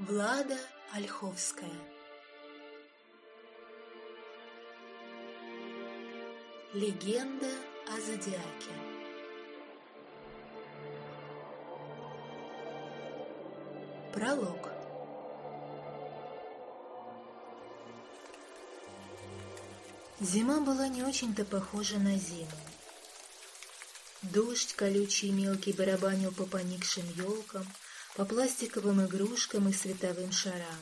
Влада Ольховская. Легенда о Зодиаке. Пролог. Зима была не очень-то похожа на зиму. Дождь колючий и мелкий барабанил по поникшим елкам, по пластиковым игрушкам и световым шарам.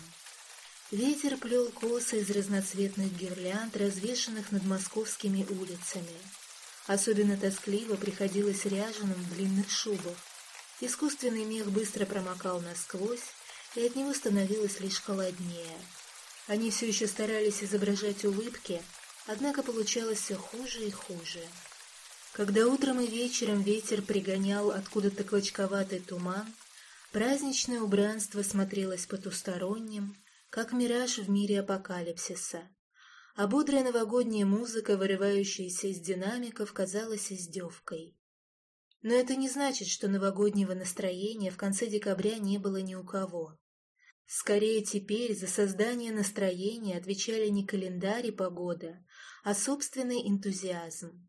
Ветер плел косы из разноцветных гирлянд, развешанных над московскими улицами. Особенно тоскливо приходилось ряженым в длинных шубах. Искусственный мех быстро промокал насквозь, и от него становилось лишь холоднее. Они все еще старались изображать улыбки, однако получалось все хуже и хуже. Когда утром и вечером ветер пригонял откуда-то клочковатый туман, праздничное убранство смотрелось потусторонним, как мираж в мире апокалипсиса, а бодрая новогодняя музыка, вырывающаяся из динамиков, казалась издевкой. Но это не значит, что новогоднего настроения в конце декабря не было ни у кого. Скорее теперь за создание настроения отвечали не календарь и погода, а собственный энтузиазм.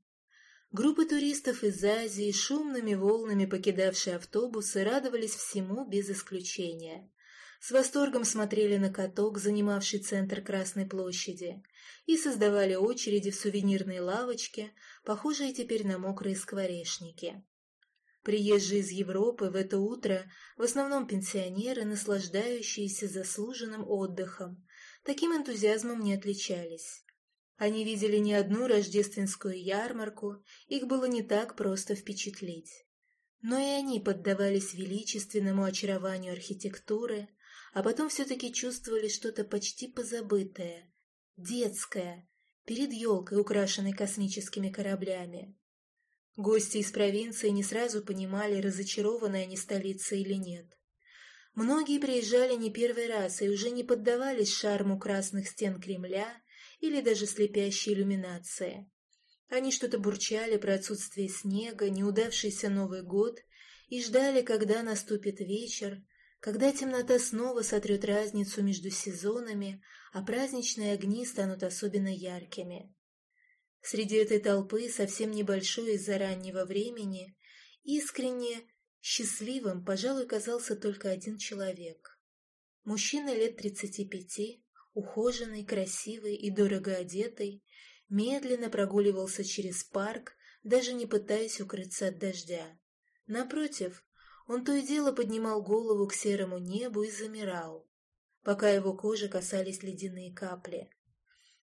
Группы туристов из Азии, шумными волнами покидавшие автобусы, радовались всему без исключения. С восторгом смотрели на каток, занимавший центр Красной площади, и создавали очереди в сувенирной лавочке, похожие теперь на мокрые скворечники. Приезжие из Европы в это утро в основном пенсионеры, наслаждающиеся заслуженным отдыхом, таким энтузиазмом не отличались. Они видели не одну рождественскую ярмарку, их было не так просто впечатлить. Но и они поддавались величественному очарованию архитектуры, а потом все-таки чувствовали что-то почти позабытое, детское, перед елкой, украшенной космическими кораблями. Гости из провинции не сразу понимали, разочарованы они столицей или нет. Многие приезжали не первый раз и уже не поддавались шарму красных стен Кремля или даже слепящей иллюминации. Они что-то бурчали про отсутствие снега, неудавшийся Новый год и ждали, когда наступит вечер, когда темнота снова сотрет разницу между сезонами, а праздничные огни станут особенно яркими. Среди этой толпы, совсем небольшой из-за раннего времени, искренне счастливым, пожалуй, казался только один человек. Мужчина лет тридцати пяти, ухоженный, красивый и дорого одетый, медленно прогуливался через парк, даже не пытаясь укрыться от дождя. Напротив, он то и дело поднимал голову к серому небу и замирал, пока его кожи касались ледяные капли.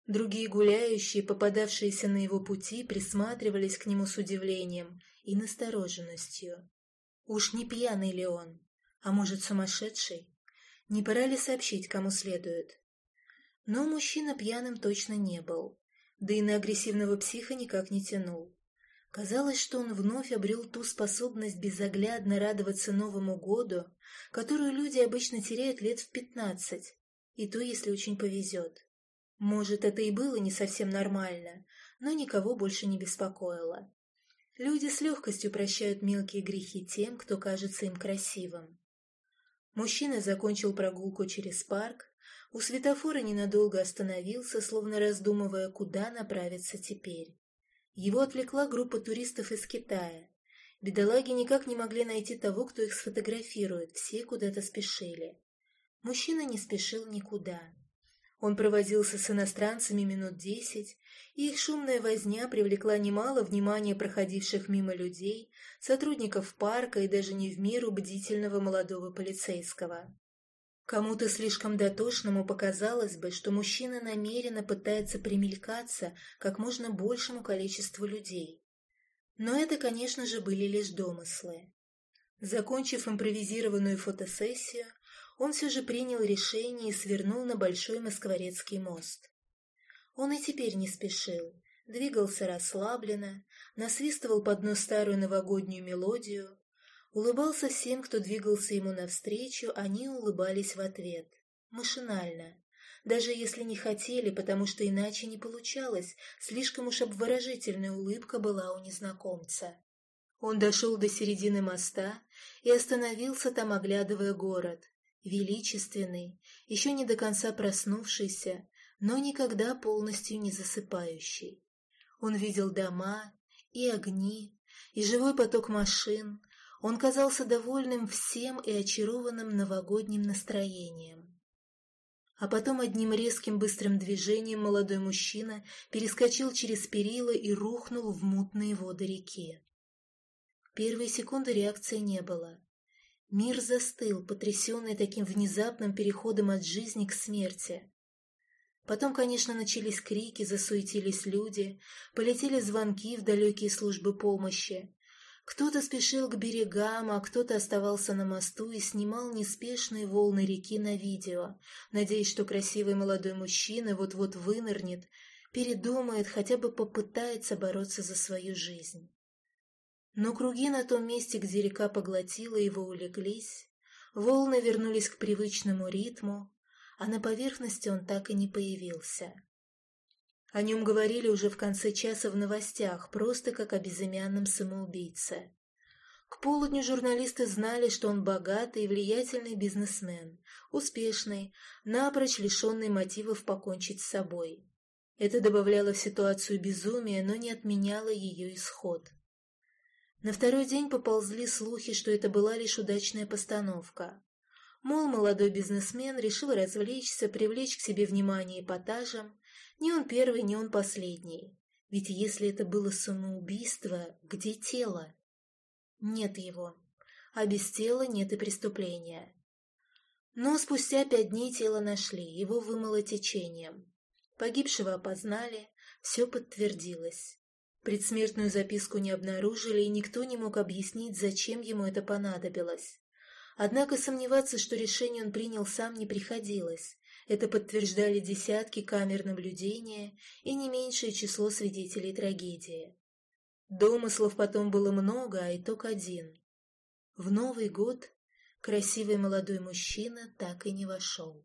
Другие гуляющие, попадавшиеся на его пути, присматривались к нему с удивлением и настороженностью. Уж не пьяный ли он? А может, сумасшедший? Не пора ли сообщить, кому следует? Но мужчина пьяным точно не был, да и на агрессивного психа никак не тянул. Казалось, что он вновь обрел ту способность безоглядно радоваться Новому году, которую люди обычно теряют лет в пятнадцать, и то, если очень повезет. Может, это и было не совсем нормально, но никого больше не беспокоило. Люди с легкостью прощают мелкие грехи тем, кто кажется им красивым. Мужчина закончил прогулку через парк, у светофора ненадолго остановился, словно раздумывая, куда направиться теперь. Его отвлекла группа туристов из Китая. Бедолаги никак не могли найти того, кто их сфотографирует, все куда-то спешили. Мужчина не спешил никуда. Он провозился с иностранцами минут десять, и их шумная возня привлекла немало внимания проходивших мимо людей, сотрудников парка и даже не в меру бдительного молодого полицейского. Кому-то слишком дотошному показалось бы, что мужчина намеренно пытается примелькаться как можно большему количеству людей. Но это, конечно же, были лишь домыслы. Закончив импровизированную фотосессию, он все же принял решение и свернул на Большой Москворецкий мост. Он и теперь не спешил, двигался расслабленно, насвистывал под нос старую новогоднюю мелодию, улыбался всем, кто двигался ему навстречу, они улыбались в ответ, машинально, даже если не хотели, потому что иначе не получалось, слишком уж обворожительная улыбка была у незнакомца. Он дошел до середины моста и остановился там, оглядывая город, величественный, еще не до конца проснувшийся, но никогда полностью не засыпающий. Он видел дома и огни, и живой поток машин, он казался довольным всем и очарованным новогодним настроением. А потом одним резким быстрым движением молодой мужчина перескочил через перила и рухнул в мутные воды реки. Первые секунды реакции не было. Мир застыл, потрясенный таким внезапным переходом от жизни к смерти. Потом, конечно, начались крики, засуетились люди, полетели звонки в далекие службы помощи. Кто-то спешил к берегам, а кто-то оставался на мосту и снимал неспешные волны реки на видео, надеясь, что красивый молодой мужчина вот-вот вынырнет, передумает, хотя бы попытается бороться за свою жизнь. Но круги на том месте, где река поглотила его, улеглись, волны вернулись к привычному ритму, а на поверхности он так и не появился. О нем говорили уже в конце часа в новостях, просто как о безымянном самоубийце. К полудню журналисты знали, что он богатый и влиятельный бизнесмен, успешный, напрочь лишенный мотивов покончить с собой. Это добавляло в ситуацию безумия, но не отменяло ее исход. На второй день поползли слухи, что это была лишь удачная постановка. Мол, молодой бизнесмен решил развлечься, привлечь к себе внимание эпатажем. Не он первый, не он последний. Ведь если это было самоубийство, где тело? Нет его. А без тела нет и преступления. Но спустя пять дней тело нашли, его вымыло течением. Погибшего опознали, все подтвердилось. Предсмертную записку не обнаружили, и никто не мог объяснить, зачем ему это понадобилось. Однако сомневаться, что решение он принял сам, не приходилось. Это подтверждали десятки камер наблюдения и не меньшее число свидетелей трагедии. Домыслов потом было много, а итог один. В Новый год красивый молодой мужчина так и не вошел.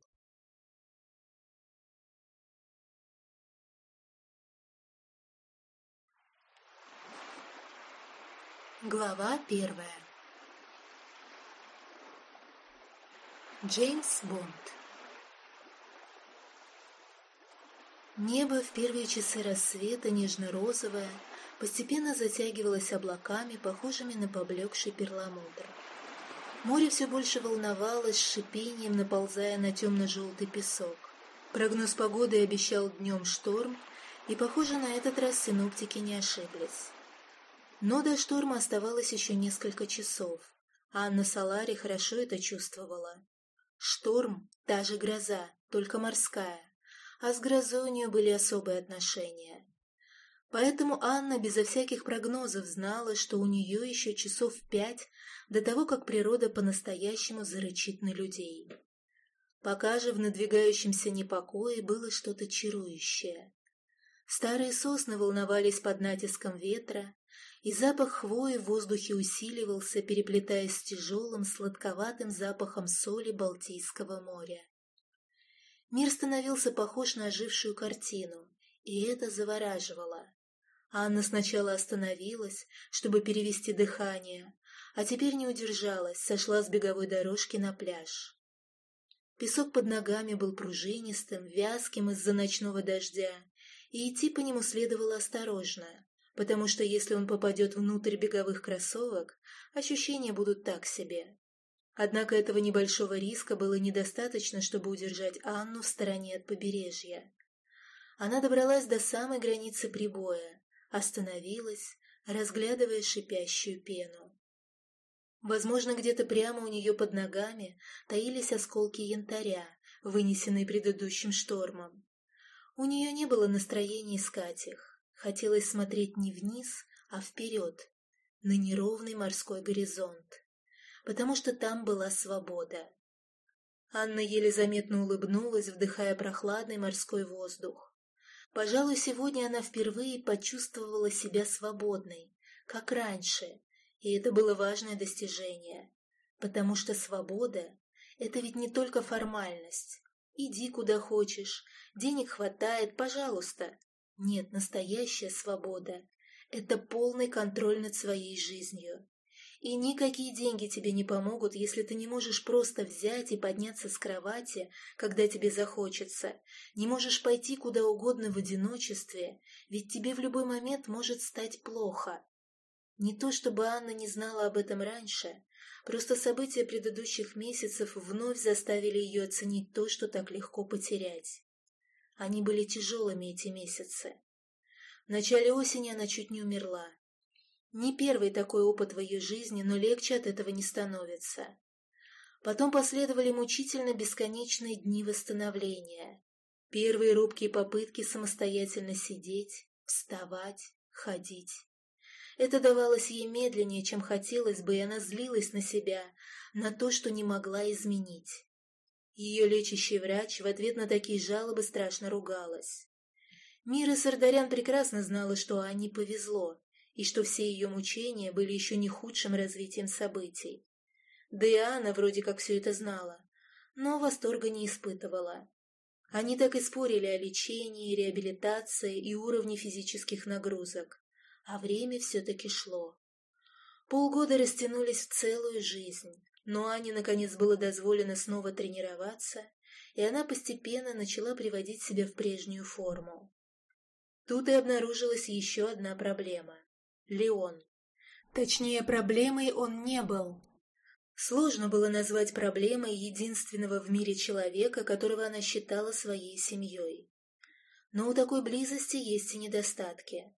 Глава первая Джеймс Бонд Небо в первые часы рассвета нежно-розовое постепенно затягивалось облаками, похожими на поблекший перламутр. Море все больше волновалось, шипением наползая на темно-желтый песок. Прогноз погоды обещал днем шторм, и, похоже, на этот раз синоптики не ошиблись. Но до шторма оставалось еще несколько часов. а Анна Салари хорошо это чувствовала. Шторм — та же гроза, только морская, а с грозой у нее были особые отношения. Поэтому Анна безо всяких прогнозов знала, что у нее еще часов пять до того, как природа по-настоящему зарычит на людей. Пока же в надвигающемся непокое было что-то чарующее. Старые сосны волновались под натиском ветра, и запах хвои в воздухе усиливался, переплетаясь с тяжелым сладковатым запахом соли Балтийского моря. Мир становился похож на ожившую картину, и это завораживало. Анна сначала остановилась, чтобы перевести дыхание, а теперь не удержалась, сошла с беговой дорожки на пляж. Песок под ногами был пружинистым, вязким из-за ночного дождя, и идти по нему следовало осторожно, потому что если он попадет внутрь беговых кроссовок, ощущения будут так себе. Однако этого небольшого риска было недостаточно, чтобы удержать Анну в стороне от побережья. Она добралась до самой границы прибоя, остановилась, разглядывая шипящую пену. Возможно, где-то прямо у нее под ногами таились осколки янтаря, вынесенные предыдущим штормом. У нее не было настроения искать их. Хотелось смотреть не вниз, а вперед, на неровный морской горизонт, потому что там была свобода. Анна еле заметно улыбнулась, вдыхая прохладный морской воздух. Пожалуй, сегодня она впервые почувствовала себя свободной, как раньше, и это было важное достижение, потому что свобода — это ведь не только формальность. Иди куда хочешь, денег хватает, пожалуйста, нет, настоящая свобода — это полный контроль над своей жизнью. И никакие деньги тебе не помогут, если ты не можешь просто взять и подняться с кровати, когда тебе захочется, не можешь пойти куда угодно в одиночестве, ведь тебе в любой момент может стать плохо. Не то чтобы Анна не знала об этом раньше, просто события предыдущих месяцев вновь заставили ее оценить то, что так легко потерять. Они были тяжелыми эти месяцы. В начале осени она чуть не умерла. Не первый такой опыт в ее жизни, но легче от этого не становится. Потом последовали мучительно бесконечные дни восстановления. Первые робкие попытки самостоятельно сидеть, вставать, ходить. Это давалось ей медленнее, чем хотелось бы, и она злилась на себя, на то, что не могла изменить. Ее лечащий врач в ответ на такие жалобы страшно ругалась. Мира Сардарян прекрасно знала, что Анне повезло и что все ее мучения были еще не худшим развитием событий. Да и Анна вроде как все это знала, но восторга не испытывала. Они так и спорили о лечении, реабилитации и уровне физических нагрузок, а время все-таки шло. Полгода растянулись в целую жизнь, но Ане наконец было дозволено снова тренироваться, и она постепенно начала приводить себя в прежнюю форму. Тут и обнаружилась еще одна проблема. Леон. Точнее, проблемой он не был. Сложно было назвать проблемой единственного в мире человека, которого она считала своей семьей. Но у такой близости есть и недостатки.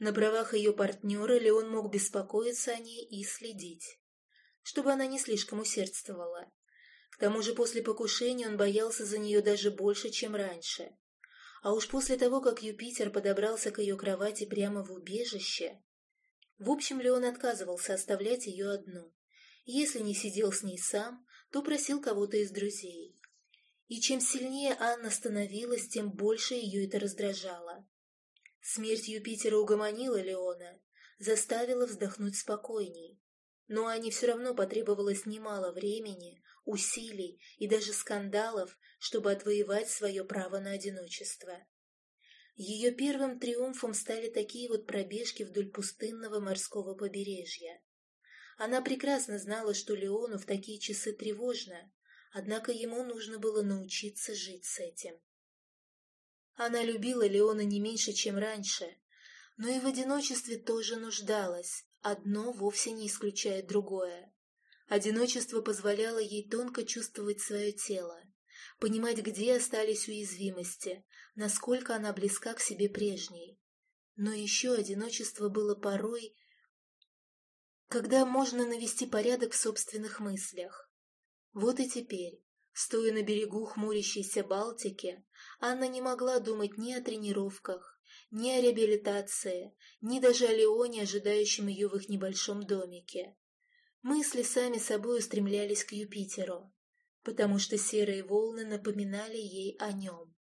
На правах ее партнера Леон мог беспокоиться о ней и следить, чтобы она не слишком усердствовала. К тому же после покушения он боялся за нее даже больше, чем раньше. А уж после того, как Юпитер подобрался к ее кровати прямо в убежище, в общем, Леон отказывался оставлять ее одну. Если не сидел с ней сам, то просил кого-то из друзей. И чем сильнее Анна становилась, тем больше ее это раздражало. Смерть Юпитера угомонила Леона, заставила вздохнуть спокойней. Но Ане все равно потребовалось немало времени, усилий и даже скандалов, чтобы отвоевать свое право на одиночество. Ее первым триумфом стали такие вот пробежки вдоль пустынного морского побережья. Она прекрасно знала, что Леону в такие часы тревожно, однако ему нужно было научиться жить с этим. Она любила Леона не меньше, чем раньше, но и в одиночестве тоже нуждалась, одно вовсе не исключает другое. Одиночество позволяло ей тонко чувствовать свое тело, понимать, где остались уязвимости, насколько она близка к себе прежней. Но еще одиночество было порой, когда можно навести порядок в собственных мыслях. Вот и теперь, стоя на берегу хмурящейся Балтики, Анна не могла думать ни о тренировках, ни о реабилитации, ни даже о Леоне, ожидающем ее в их небольшом домике. Мысли сами собой устремлялись к Юпитеру потому что серые волны напоминали ей о нем.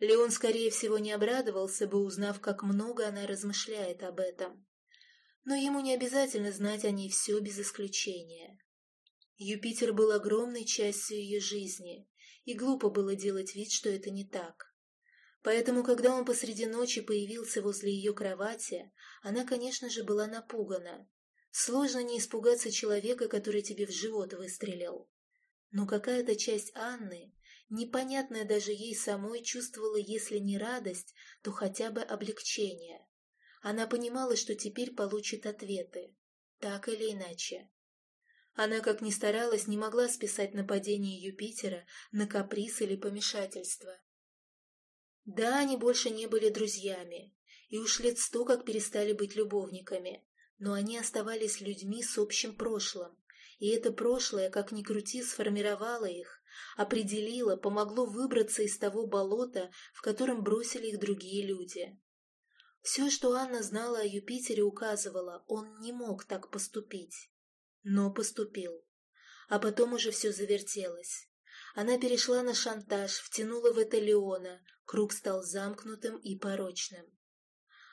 Леон, скорее всего, не обрадовался бы, узнав, как много она размышляет об этом. Но ему не обязательно знать о ней все без исключения. Юпитер был огромной частью ее жизни, и глупо было делать вид, что это не так. Поэтому, когда он посреди ночи появился возле ее кровати, она, конечно же, была напугана. Сложно не испугаться человека, который тебе в живот выстрелил. Но какая-то часть Анны, непонятная даже ей самой, чувствовала, если не радость, то хотя бы облегчение. Она понимала, что теперь получит ответы, так или иначе. Она, как ни старалась, не могла списать нападение Юпитера на каприз или помешательство. Да, они больше не были друзьями, и уж лет сто как перестали быть любовниками, но они оставались людьми с общим прошлым, и это прошлое, как ни крути, сформировало их, определило, помогло выбраться из того болота, в котором бросили их другие люди. Все, что Анна знала о Юпитере, указывало, он не мог так поступить. Но поступил. А потом уже все завертелось. Она перешла на шантаж, втянула в это Леона, круг стал замкнутым и порочным.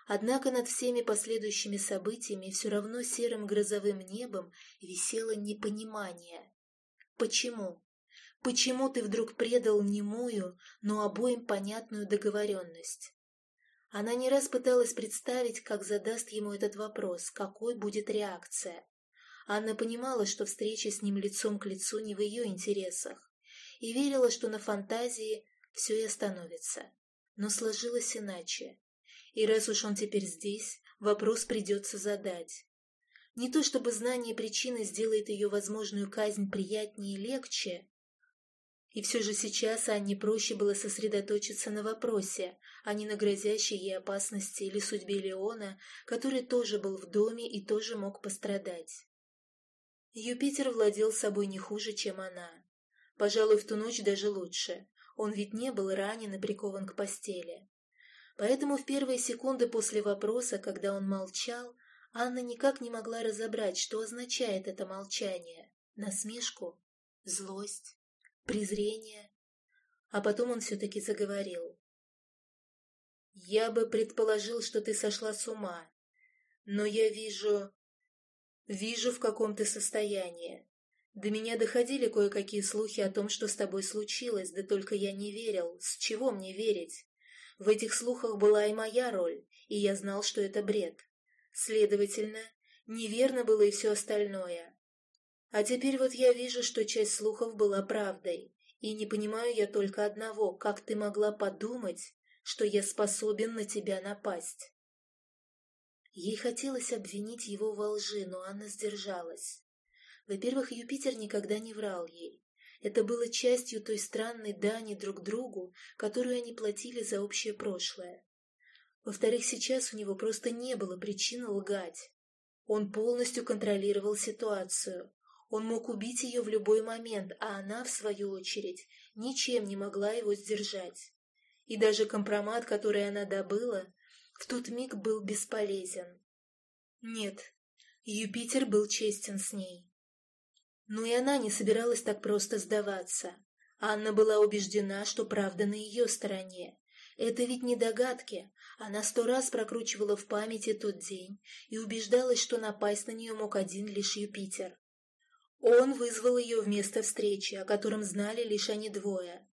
Однако над всеми последующими событиями все равно серым грозовым небом висело непонимание. Почему? Почему ты вдруг предал немую, но обоим понятную договоренность? Она не раз пыталась представить, как задаст ему этот вопрос, какой будет реакция. Анна понимала, что встреча с ним лицом к лицу не в ее интересах, и верила, что на фантазии все и остановится. Но сложилось иначе. И раз уж он теперь здесь, вопрос придется задать. Не то чтобы знание причины сделает ее возможную казнь приятнее и легче, и все же сейчас Анне проще было сосредоточиться на вопросе, а не на грозящей ей опасности или судьбе Леона, который тоже был в доме и тоже мог пострадать. Юпитер владел собой не хуже, чем она. Пожалуй, в ту ночь даже лучше. Он ведь не был ранен и прикован к постели. Поэтому в первые секунды после вопроса, когда он молчал, Анна никак не могла разобрать, что означает это молчание. Насмешку? Злость? Презрение. А потом он все-таки заговорил. «Я бы предположил, что ты сошла с ума, но я вижу... вижу, в каком ты состоянии. До меня доходили кое-какие слухи о том, что с тобой случилось, да только я не верил. С чего мне верить? В этих слухах была и моя роль, и я знал, что это бред. Следовательно, неверно было и все остальное. А теперь вот я вижу, что часть слухов была правдой, и не понимаю я только одного, как ты могла подумать, что я способен на тебя напасть. Ей хотелось обвинить его во лжи, но Анна сдержалась. Во-первых, Юпитер никогда не врал ей. Это было частью той странной дани друг другу, которую они платили за общее прошлое. Во-вторых, сейчас у него просто не было причин лгать. Он полностью контролировал ситуацию, он мог убить ее в любой момент, а она, в свою очередь, ничем не могла его сдержать. И даже компромат, который она добыла, в тот миг был бесполезен. Нет, Юпитер был честен с ней. Но и она не собиралась так просто сдаваться. Анна была убеждена, что правда на ее стороне. Это ведь не догадки. Она сто раз прокручивала в памяти тот день и убеждалась, что напасть на нее мог один лишь Юпитер. Он вызвал ее в место встречи, о котором знали лишь они двое.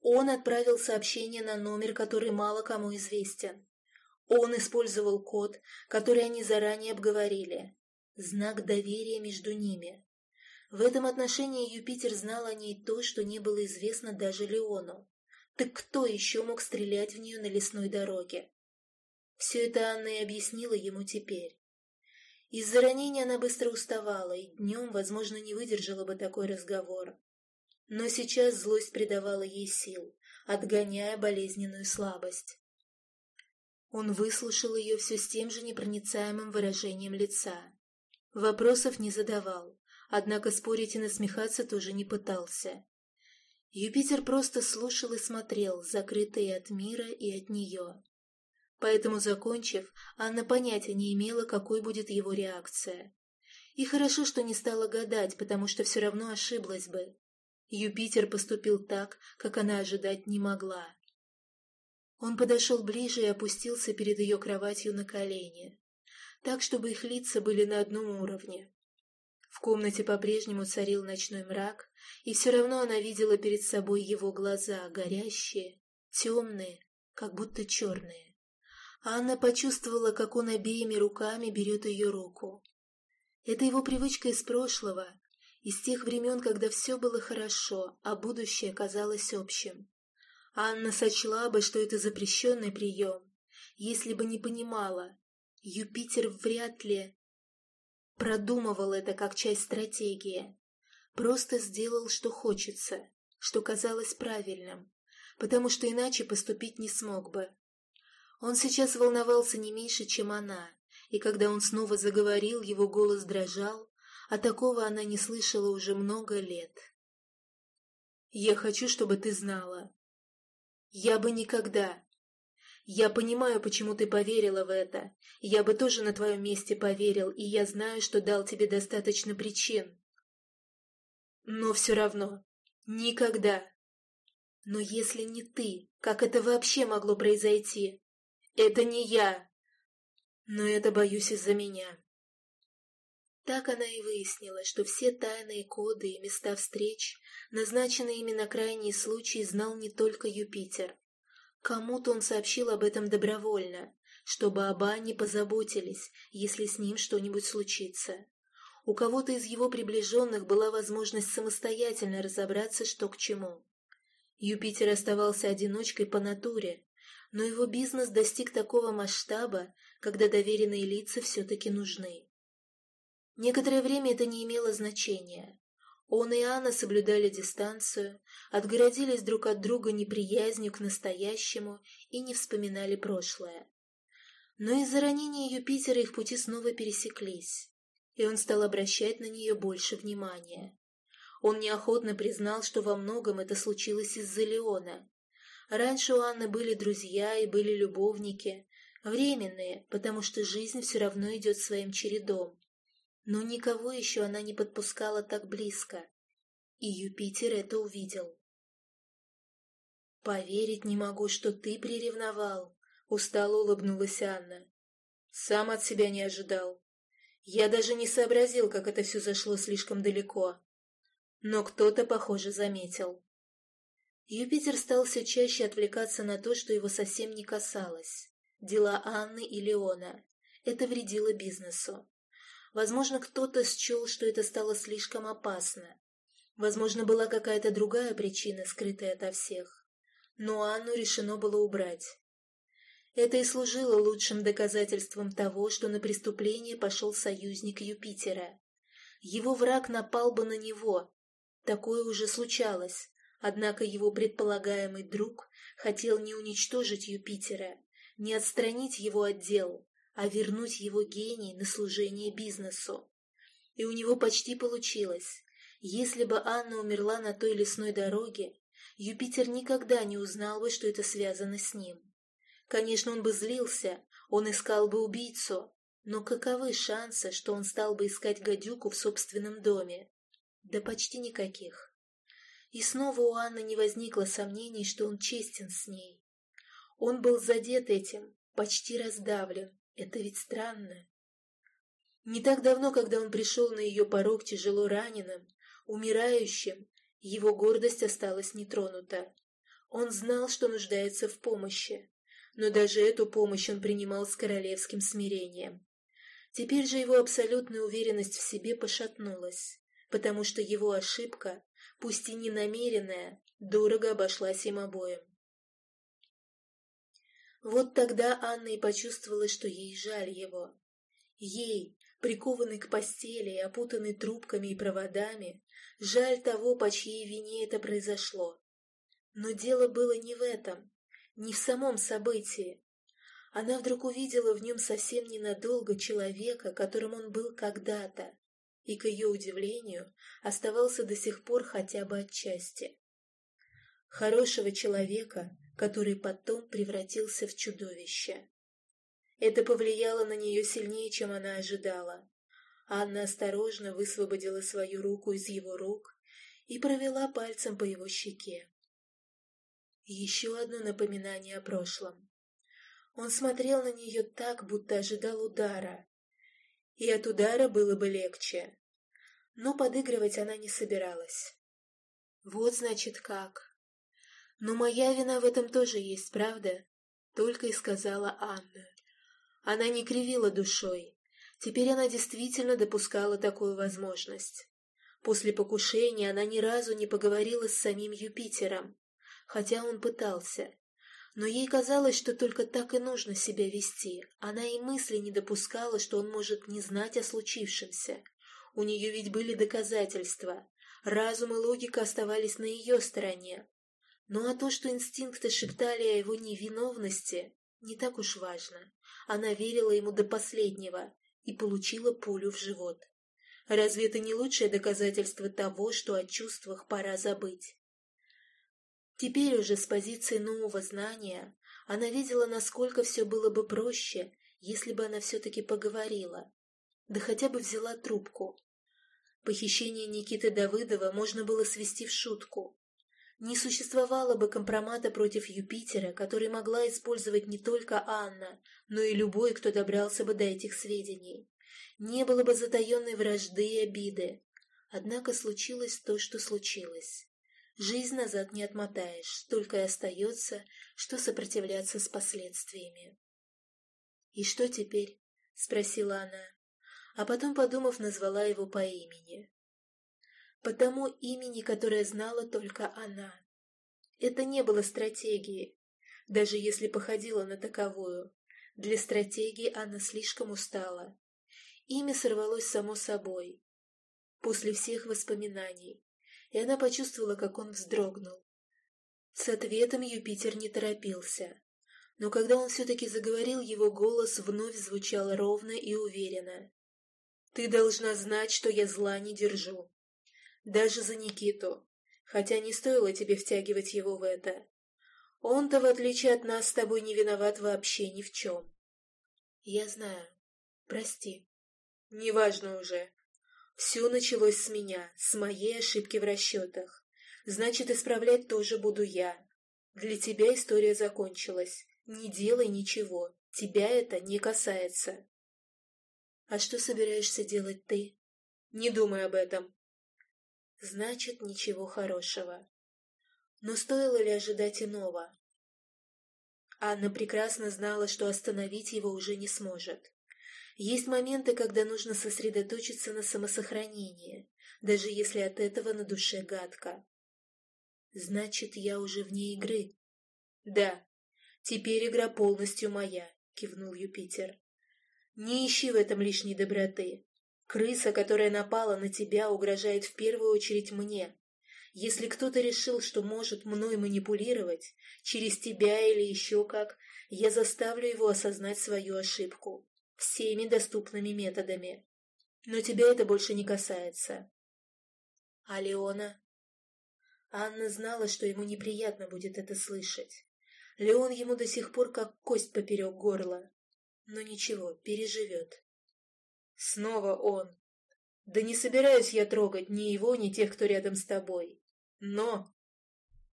Он отправил сообщение на номер, который мало кому известен. Он использовал код, который они заранее обговорили. Знак доверия между ними. В этом отношении Юпитер знал о ней то, что не было известно даже Леону. Так кто еще мог стрелять в нее на лесной дороге? Все это Анна и объяснила ему теперь. Из-за ранения она быстро уставала и днем, возможно, не выдержала бы такой разговор. Но сейчас злость придавала ей сил, отгоняя болезненную слабость. Он выслушал ее все с тем же непроницаемым выражением лица. Вопросов не задавал, однако спорить и насмехаться тоже не пытался. Юпитер просто слушал и смотрел, закрытый от мира и от нее. Поэтому, закончив, Анна понятия не имела, какой будет его реакция. И хорошо, что не стала гадать, потому что все равно ошиблась бы. Юпитер поступил так, как она ожидать не могла. Он подошел ближе и опустился перед ее кроватью на колени, так, чтобы их лица были на одном уровне. В комнате по-прежнему царил ночной мрак, и все равно она видела перед собой его глаза, горящие, темные, как будто черные. Анна почувствовала, как он обеими руками берет ее руку. Это его привычка из прошлого, из тех времен, когда все было хорошо, а будущее казалось общим. Анна сочла бы, что это запрещенный прием, если бы не понимала. Юпитер вряд ли продумывал это как часть стратегии. Просто сделал, что хочется, что казалось правильным, потому что иначе поступить не смог бы. Он сейчас волновался не меньше, чем она, и когда он снова заговорил, его голос дрожал, а такого она не слышала уже много лет. «Я хочу, чтобы ты знала. Я бы никогда. Я понимаю, почему ты поверила в это. Я бы тоже на твоем месте поверил, и я знаю, что дал тебе достаточно причин. Но все равно, никогда. Но если не ты, как это вообще могло произойти? Это не я. Но это, боюсь, из-за меня. Так она и выяснила, что все тайные коды и места встреч, назначенные именно крайний случай, знал не только Юпитер. Кому-то он сообщил об этом добровольно, чтобы об Анне позаботились, если с ним что-нибудь случится. У кого-то из его приближенных была возможность самостоятельно разобраться, что к чему. Юпитер оставался одиночкой по натуре, но его бизнес достиг такого масштаба, когда доверенные лица все-таки нужны. Некоторое время это не имело значения. Он и Анна соблюдали дистанцию, отгородились друг от друга неприязнью к настоящему и не вспоминали прошлое. Но из-за ранения Юпитера их пути снова пересеклись, и он стал обращать на нее больше внимания. Он неохотно признал, что во многом это случилось из-за Леона. Раньше у Анны были друзья и были любовники, временные, потому что жизнь все равно идет своим чередом. Но никого еще она не подпускала так близко. И Юпитер это увидел. «Поверить не могу, что ты приревновал», — устало улыбнулась Анна. «Сам от себя не ожидал. Я даже не сообразил, как это все зашло слишком далеко. Но кто-то, похоже, заметил. Юпитер стал все чаще отвлекаться на то, что его совсем не касалось. Дела Анны и Леона. Это вредило бизнесу. Возможно, кто-то счел, что это стало слишком опасно. Возможно, была какая-то другая причина, скрытая ото всех. Но Анну решено было убрать. Это и служило лучшим доказательством того, что на преступление пошел союзник Юпитера. Его враг напал бы на него, Такое уже случалось, однако его предполагаемый друг хотел не уничтожить Юпитера, не отстранить его от дел, а вернуть его гений на служение бизнесу. И у него почти получилось. Если бы Анна умерла на той лесной дороге, Юпитер никогда не узнал бы, что это связано с ним. Конечно, он бы злился, он искал бы убийцу, но каковы шансы, что он стал бы искать гадюку в собственном доме? Да почти никаких. И снова у Анны не возникло сомнений, что он честен с ней. Он был задет этим, почти раздавлен. Это ведь странно. Не так давно, когда он пришел на ее порог тяжело раненым, умирающим, его гордость осталась нетронута. Он знал, что нуждается в помощи, но даже эту помощь он принимал с королевским смирением. Теперь же его абсолютная уверенность в себе пошатнулась потому что его ошибка, пусть и не намеренная, дорого обошлась им обоим. Вот тогда Анна и почувствовала, что ей жаль его. Ей, прикованной к постели и опутанной трубками и проводами, жаль того, по чьей вине это произошло. Но дело было не в этом, не в самом событии. Она вдруг увидела в нем совсем ненадолго человека, которым он был когда-то, и, к ее удивлению, оставался до сих пор хотя бы отчасти. Хорошего человека, который потом превратился в чудовище. Это повлияло на нее сильнее, чем она ожидала. Анна осторожно высвободила свою руку из его рук и провела пальцем по его щеке. Еще одно напоминание о прошлом. Он смотрел на нее так, будто ожидал удара, и от удара было бы легче. Но подыгрывать она не собиралась. Вот значит как. Но моя вина в этом тоже есть, правда? Только и сказала Анна. Она не кривила душой. Теперь она действительно допускала такую возможность. После покушения она ни разу не поговорила с самим Юпитером, хотя он пытался. Но ей казалось, что только так и нужно себя вести. Она и мысли не допускала, что он может не знать о случившемся. У нее ведь были доказательства. Разум и логика оставались на ее стороне. Ну а то, что инстинкты шептали о его невиновности, не так уж важно. Она верила ему до последнего и получила пулю в живот. Разве это не лучшее доказательство того, что о чувствах пора забыть? Теперь уже с позиции нового знания она видела, насколько все было бы проще, если бы она все-таки поговорила, да хотя бы взяла трубку. Похищение Никиты Давыдова можно было свести в шутку. Не существовало бы компромата против Юпитера, который могла использовать не только Анна, но и любой, кто добрался бы до этих сведений. Не было бы затаенной вражды и обиды. Однако случилось то, что случилось. Жизнь назад не отмотаешь, только и остается, что сопротивляться с последствиями. «И что теперь?» — спросила она. А потом, подумав, назвала его по имени. По тому имени, которое знала только она. Это не было стратегией, даже если походила на таковую. Для стратегии она слишком устала. Имя сорвалось само собой, после всех воспоминаний, и она почувствовала, как он вздрогнул. С ответом Юпитер не торопился, но когда он все-таки заговорил, его голос вновь звучал ровно и уверенно. «Ты должна знать, что я зла не держу. Даже за Никиту, хотя не стоило тебе втягивать его в это. Он-то, в отличие от нас, с тобой не виноват вообще ни в чем». «Я знаю. Прости». «Неважно уже. Все началось с меня, с моей ошибки в расчетах. Значит, исправлять тоже буду я. Для тебя история закончилась. Не делай ничего. Тебя это не касается. А что собираешься делать ты? Не думай об этом. Значит, ничего хорошего. Но стоило ли ожидать иного? Анна прекрасно знала, что остановить его уже не сможет. Есть моменты, когда нужно сосредоточиться на самосохранении, даже если от этого на душе гадко. Значит, я уже вне игры. Да, теперь игра полностью моя, кивнул Юпитер. Не ищи в этом лишней доброты. Крыса, которая напала на тебя, угрожает в первую очередь мне. Если кто-то решил, что может мной манипулировать, через тебя или еще как, я заставлю его осознать свою ошибку всеми доступными методами. Но тебя это больше не касается. А Леона? Анна знала, что ему неприятно будет это слышать. Леон ему до сих пор как кость поперек горла. Но ничего, переживет. Снова он. Да не собираюсь я трогать ни его, ни тех, кто рядом с тобой. Но...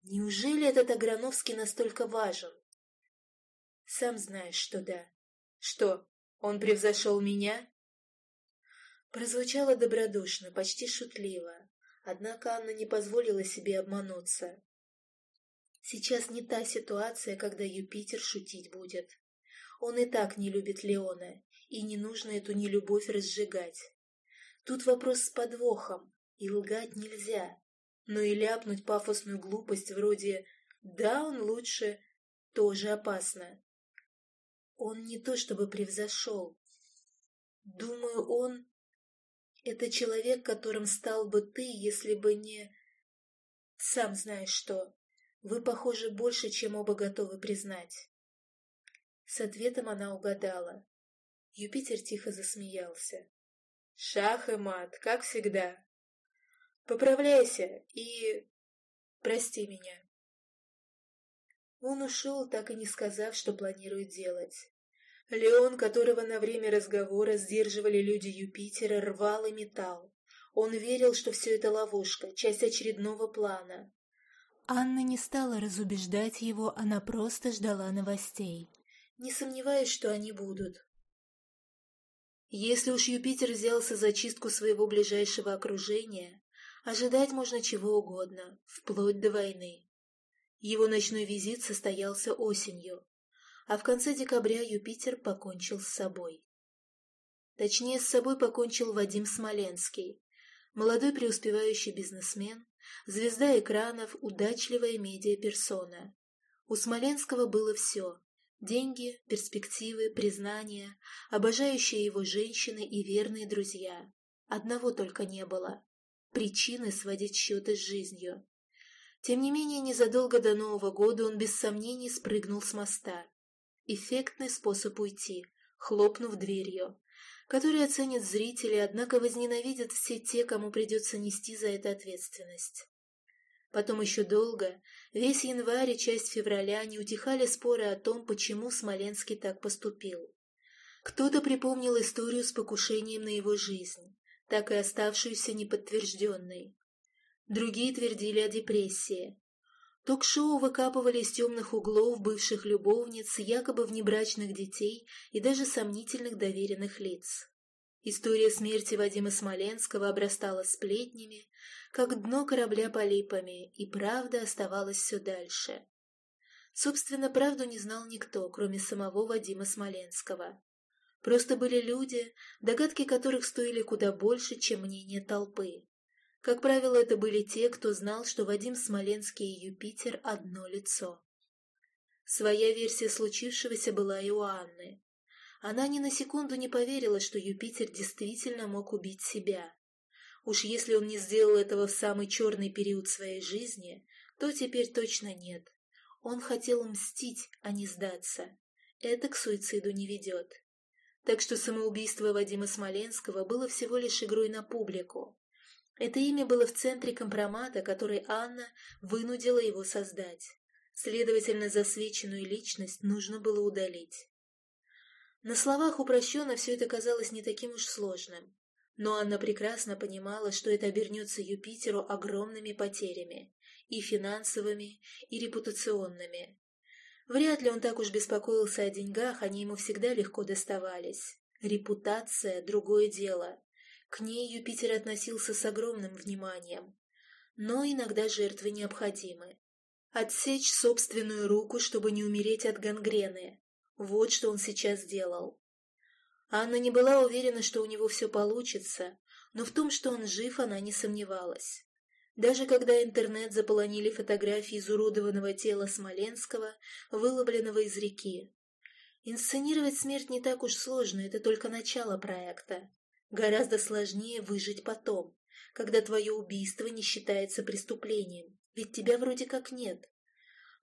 Неужели этот Аграновский настолько важен? Сам знаешь, что да. Что? Он превзошел меня?» Прозвучало добродушно, почти шутливо, однако Анна не позволила себе обмануться. Сейчас не та ситуация, когда Юпитер шутить будет. Он и так не любит Леона, и не нужно эту нелюбовь разжигать. Тут вопрос с подвохом, и лгать нельзя. Но и ляпнуть пафосную глупость вроде «да, он лучше» тоже опасно. Он не то чтобы превзошел. Думаю, он... Это человек, которым стал бы ты, если бы не... Сам знаешь что. Вы похожи больше, чем оба готовы признать. С ответом она угадала. Юпитер тихо засмеялся. Шах и мат, как всегда. Поправляйся и... Прости меня. Он ушел, так и не сказав, что планирует делать. Леон, которого на время разговора сдерживали люди Юпитера, рвал и металл. Он верил, что все это ловушка, часть очередного плана. Анна не стала разубеждать его, она просто ждала новостей. Не сомневаюсь, что они будут. Если уж Юпитер взялся за чистку своего ближайшего окружения, ожидать можно чего угодно, вплоть до войны. Его ночной визит состоялся осенью, а в конце декабря Юпитер покончил с собой. Точнее, с собой покончил Вадим Смоленский, молодой преуспевающий бизнесмен, звезда экранов, удачливая медиаперсона. У Смоленского было все – деньги, перспективы, признания, обожающие его женщины и верные друзья. Одного только не было – причины сводить счеты с жизнью. Тем не менее, незадолго до Нового года он без сомнений спрыгнул с моста. Эффектный способ уйти, хлопнув дверью, который оценят зрители, однако возненавидят все те, кому придется нести за это ответственность. Потом еще долго, весь январь и часть февраля не утихали споры о том, почему Смоленский так поступил. Кто-то припомнил историю с покушением на его жизнь, так и оставшуюся неподтвержденной. Другие твердили о депрессии. Ток-шоу выкапывали из темных углов бывших любовниц, якобы внебрачных детей и даже сомнительных доверенных лиц. История смерти Вадима Смоленского обрастала сплетнями, как дно корабля полипами, и правда оставалась все дальше. Собственно, правду не знал никто, кроме самого Вадима Смоленского. Просто были люди, догадки которых стоили куда больше, чем мнение толпы. Как правило, это были те, кто знал, что Вадим Смоленский и Юпитер – одно лицо. Своя версия случившегося была и у Анны. Она ни на секунду не поверила, что Юпитер действительно мог убить себя. Уж если он не сделал этого в самый черный период своей жизни, то теперь точно нет. Он хотел мстить, а не сдаться. Это к суициду не ведет. Так что самоубийство Вадима Смоленского было всего лишь игрой на публику. Это имя было в центре компромата, который Анна вынудила его создать. Следовательно, засвеченную личность нужно было удалить. На словах упрощенно все это казалось не таким уж сложным. Но Анна прекрасно понимала, что это обернется Юпитеру огромными потерями, и финансовыми, и репутационными. Вряд ли он так уж беспокоился о деньгах, они ему всегда легко доставались. Репутация – другое дело. К ней Юпитер относился с огромным вниманием. Но иногда жертвы необходимы. Отсечь собственную руку, чтобы не умереть от гангрены. Вот что он сейчас делал. Анна не была уверена, что у него все получится, но в том, что он жив, она не сомневалась. Даже когда интернет заполонили фотографии изуродованного тела Смоленского, выловленного из реки. Инсценировать смерть не так уж сложно, это только начало проекта. Гораздо сложнее выжить потом, когда твое убийство не считается преступлением, ведь тебя вроде как нет.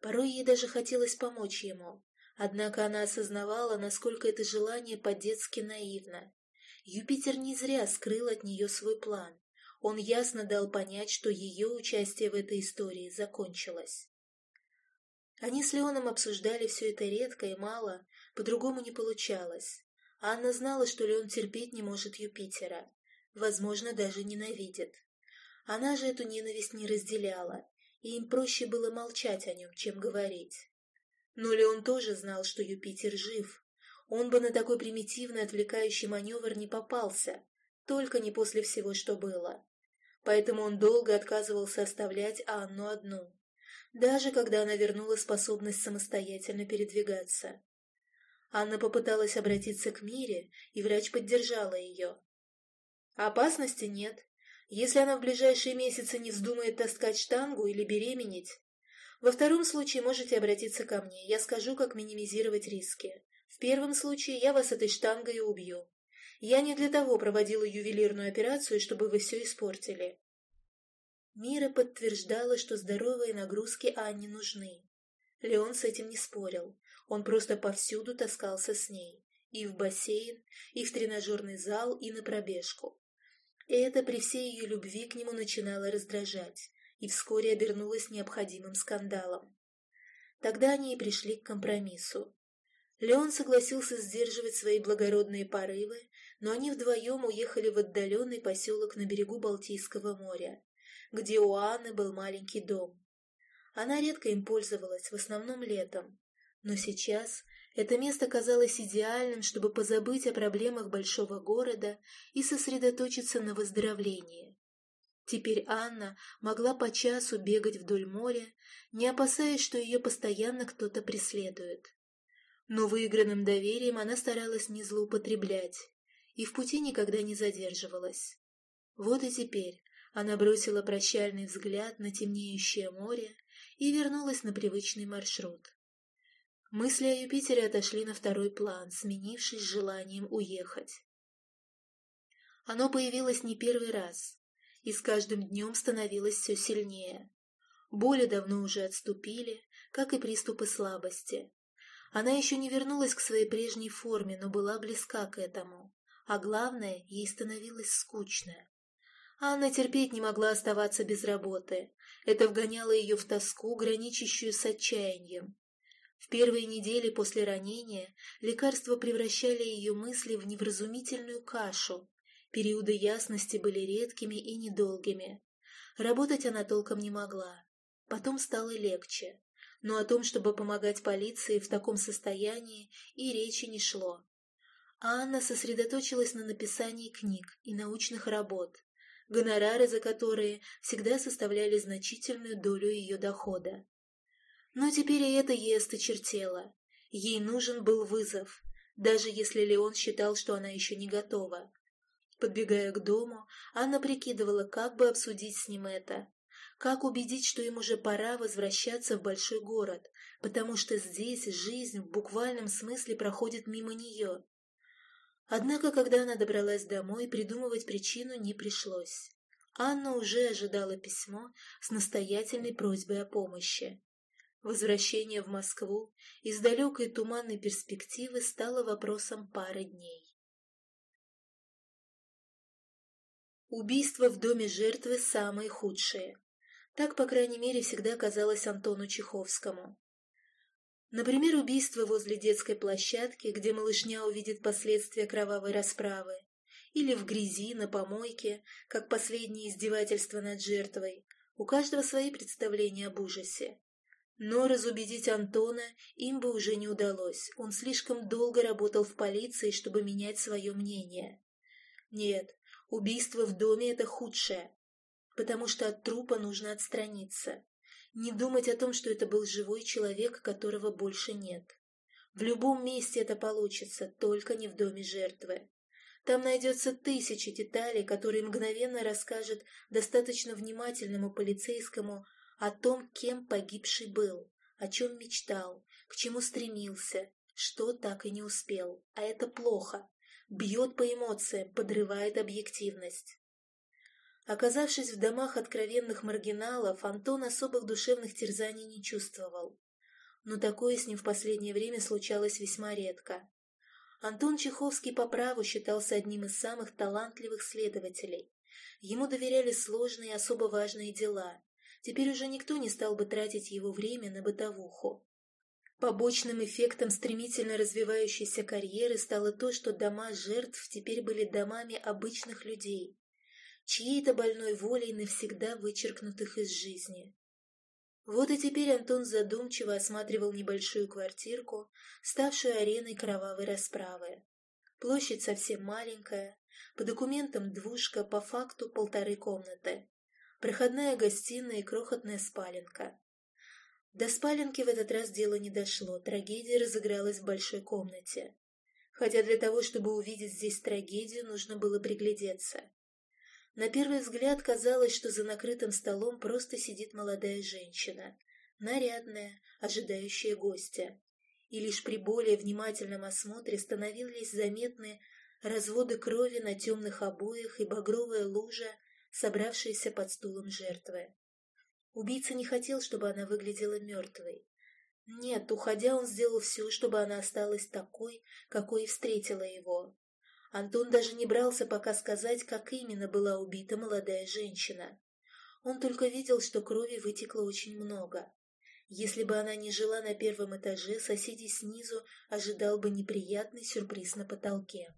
Порой ей даже хотелось помочь ему, однако она осознавала, насколько это желание по-детски наивно. Юпитер не зря скрыл от нее свой план. Он ясно дал понять, что ее участие в этой истории закончилось. Они с Леоном обсуждали все это редко и мало, по-другому не получалось. Анна знала, что Леон терпеть не может Юпитера, возможно, даже ненавидит. Она же эту ненависть не разделяла, и им проще было молчать о нем, чем говорить. Но Леон тоже знал, что Юпитер жив. Он бы на такой примитивный отвлекающий маневр не попался, только не после всего, что было. Поэтому он долго отказывался оставлять Анну одну, даже когда она вернула способность самостоятельно передвигаться. Анна попыталась обратиться к Мире, и врач поддержала ее. Опасности нет. Если она в ближайшие месяцы не вздумает таскать штангу или беременеть. Во втором случае можете обратиться ко мне, я скажу, как минимизировать риски. В первом случае я вас этой штангой убью. Я не для того проводила ювелирную операцию, чтобы вы все испортили. Мира подтверждала, что здоровые нагрузки Анне нужны. Леон с этим не спорил. Он просто повсюду таскался с ней. И в бассейн, и в тренажерный зал, и на пробежку. И это при всей ее любви к нему начинало раздражать, и вскоре обернулось необходимым скандалом. Тогда они и пришли к компромиссу. Леон согласился сдерживать свои благородные порывы, но они вдвоем уехали в отдаленный поселок на берегу Балтийского моря, где у Анны был маленький дом. Она редко им пользовалась, в основном летом, но сейчас это место казалось идеальным, чтобы позабыть о проблемах большого города и сосредоточиться на выздоровлении. Теперь Анна могла по часу бегать вдоль моря, не опасаясь, что ее постоянно кто-то преследует. Но выигранным доверием она старалась не злоупотреблять и в пути никогда не задерживалась. Вот и теперь она бросила прощальный взгляд на темнеющее море и вернулась на привычный маршрут. Мысли о Юпитере отошли на второй план, сменившись желанием уехать. Оно появилось не первый раз, и с каждым днем становилось все сильнее. Боли давно уже отступили, как и приступы слабости. Она еще не вернулась к своей прежней форме, но была близка к этому. А главное, ей становилось скучно. Анна терпеть не могла оставаться без работы. Это вгоняло ее в тоску, граничащую с отчаянием. В первые недели после ранения лекарства превращали ее мысли в невразумительную кашу. Периоды ясности были редкими и недолгими. Работать она толком не могла. Потом стало легче. Но о том, чтобы помогать полиции в таком состоянии, и речи не шло. А Анна сосредоточилась на написании книг и научных работ, гонорары за которые всегда составляли значительную долю ее дохода. Но теперь и это ей осточертело. Ей нужен был вызов. даже если Леон считал, что она еще не готова. Подбегая к дому, Анна прикидывала, как бы обсудить с ним это. Как убедить, что им уже пора возвращаться в большой город, потому что здесь жизнь в буквальном смысле проходит мимо нее. Однако, когда она добралась домой, придумывать причину не пришлось. Анна уже ожидала письмо с настоятельной просьбой о помощи. Возвращение в Москву из далекой туманной перспективы стало вопросом пары дней. Убийство в доме жертвы самое худшее. Так, по крайней мере, всегда казалось Антону Чеховскому. Например, убийство возле детской площадки, где малышня увидит последствия кровавой расправы, или в грязи, на помойке, как последнее издевательство над жертвой. У каждого свои представления об ужасе. Но разубедить Антона им бы уже не удалось, он слишком долго работал в полиции, чтобы менять свое мнение. Нет, убийство в доме – это худшее, потому что от трупа нужно отстраниться. Не думать о том, что это был живой человек, которого больше нет. В любом месте это получится, только не в доме жертвы. Там найдется тысячи деталей, которые мгновенно расскажет достаточно внимательному полицейскому о том, кем погибший был, о чем мечтал, к чему стремился, что так и не успел. А это плохо. Бьет по эмоциям, подрывает объективность. Оказавшись в домах откровенных маргиналов, Антон особых душевных терзаний не чувствовал. Но такое с ним в последнее время случалось весьма редко. Антон Чеховский по праву считался одним из самых талантливых следователей. Ему доверяли сложные и особо важные дела. Теперь уже никто не стал бы тратить его время на бытовуху. Побочным эффектом стремительно развивающейся карьеры стало то, что дома жертв теперь были домами обычных людей, чьей-то больной волей навсегда вычеркнутых из жизни. Вот и теперь Антон задумчиво осматривал небольшую квартирку, ставшую ареной кровавой расправы. Площадь совсем маленькая, по документам двушка, по факту полторы комнаты. Проходная гостиная и крохотная спаленка. До спаленки в этот раз дело не дошло, трагедия разыгралась в большой комнате. Хотя для того, чтобы увидеть здесь трагедию, нужно было приглядеться. На первый взгляд казалось, что за накрытым столом просто сидит молодая женщина, нарядная, ожидающая гостя. И лишь при более внимательном осмотре становились заметны разводы крови на темных обоях и багровая лужа, собравшаяся под стулом жертвы. Убийца не хотел, чтобы она выглядела мертвой. Нет, уходя, он сделал все, чтобы она осталась такой, какой и встретила его. Антон даже не брался пока сказать, как именно была убита молодая женщина. Он только видел, что крови вытекло очень много. Если бы она не жила на первом этаже, соседей снизу ожидал бы неприятный сюрприз на потолке.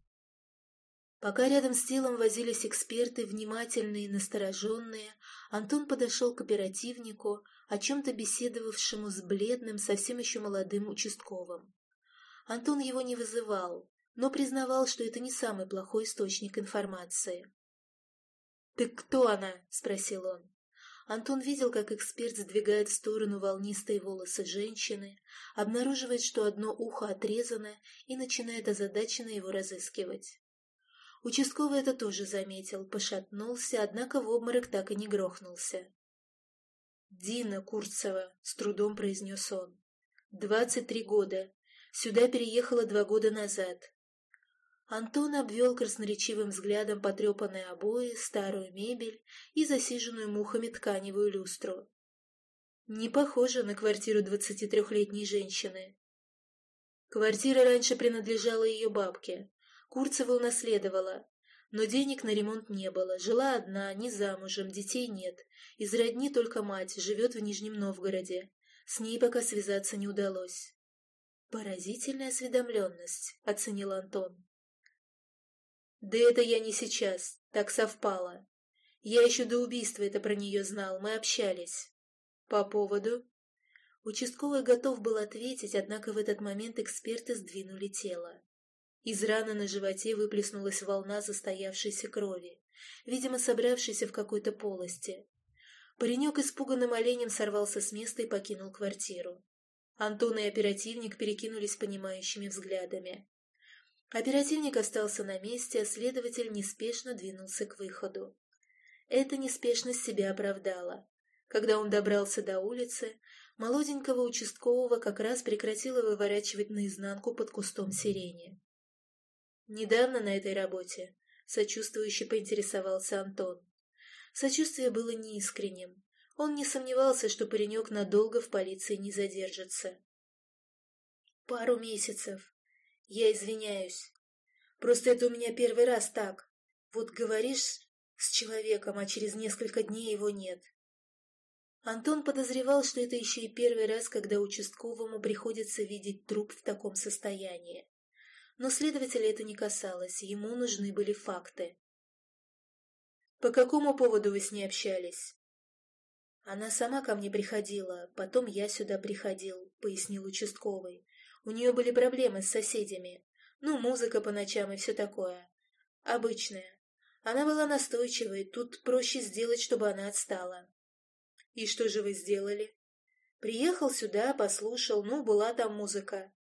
Пока рядом с телом возились эксперты, внимательные и настороженные, Антон подошел к оперативнику, о чем-то беседовавшему с бледным, совсем еще молодым участковым. Антон его не вызывал, но признавал, что это не самый плохой источник информации. «Так кто она?» — спросил он. Антон видел, как эксперт сдвигает в сторону волнистые волосы женщины, обнаруживает, что одно ухо отрезано, и начинает озадаченно его разыскивать. Участковый это тоже заметил, пошатнулся, однако в обморок так и не грохнулся. «Дина Курцева», — с трудом произнес он. «Двадцать три года. Сюда переехала два года назад. Антон обвел красноречивым взглядом потрепанные обои, старую мебель и засиженную мухами тканевую люстру. Не похоже на квартиру двадцати трехлетней женщины. Квартира раньше принадлежала ее бабке. Курцева унаследовала. Но денег на ремонт не было. Жила одна, не замужем, детей нет. Из родни только мать, живет в Нижнем Новгороде. С ней пока связаться не удалось. «Поразительная осведомленность», — оценил Антон. Да это я не сейчас, так совпало. Я еще до убийства это про нее знал, мы общались. По поводу... Участковый готов был ответить, однако в этот момент эксперты сдвинули тело. Из раны на животе выплеснулась волна застоявшейся крови, видимо, собравшейся в какой-то полости. Паренек испуганным оленем сорвался с места и покинул квартиру. Антон и оперативник перекинулись понимающими взглядами. Оперативник остался на месте, а следователь неспешно двинулся к выходу. Эта неспешность себя оправдала. Когда он добрался до улицы, молоденького участкового как раз прекратило выворачивать наизнанку под кустом сирени. «Недавно на этой работе», — сочувствующе поинтересовался Антон. Сочувствие было неискренним. Он не сомневался, что паренек надолго в полиции не задержится. «Пару месяцев. Я извиняюсь. Просто это у меня первый раз так. Вот говоришь с человеком, а через несколько дней его нет. Антон подозревал, что это еще и первый раз, когда участковому приходится видеть труп в таком состоянии. Но следователя это не касалось, ему нужны были факты. «По какому поводу вы с ней общались?» «Она сама ко мне приходила, потом я сюда приходил», — пояснил участковый. «У нее были проблемы с соседями. Ну, музыка по ночам и все такое. Обычная. Она была настойчивой, тут проще сделать, чтобы она отстала. И что же вы сделали? Приехал сюда, послушал, ну, была там музыка.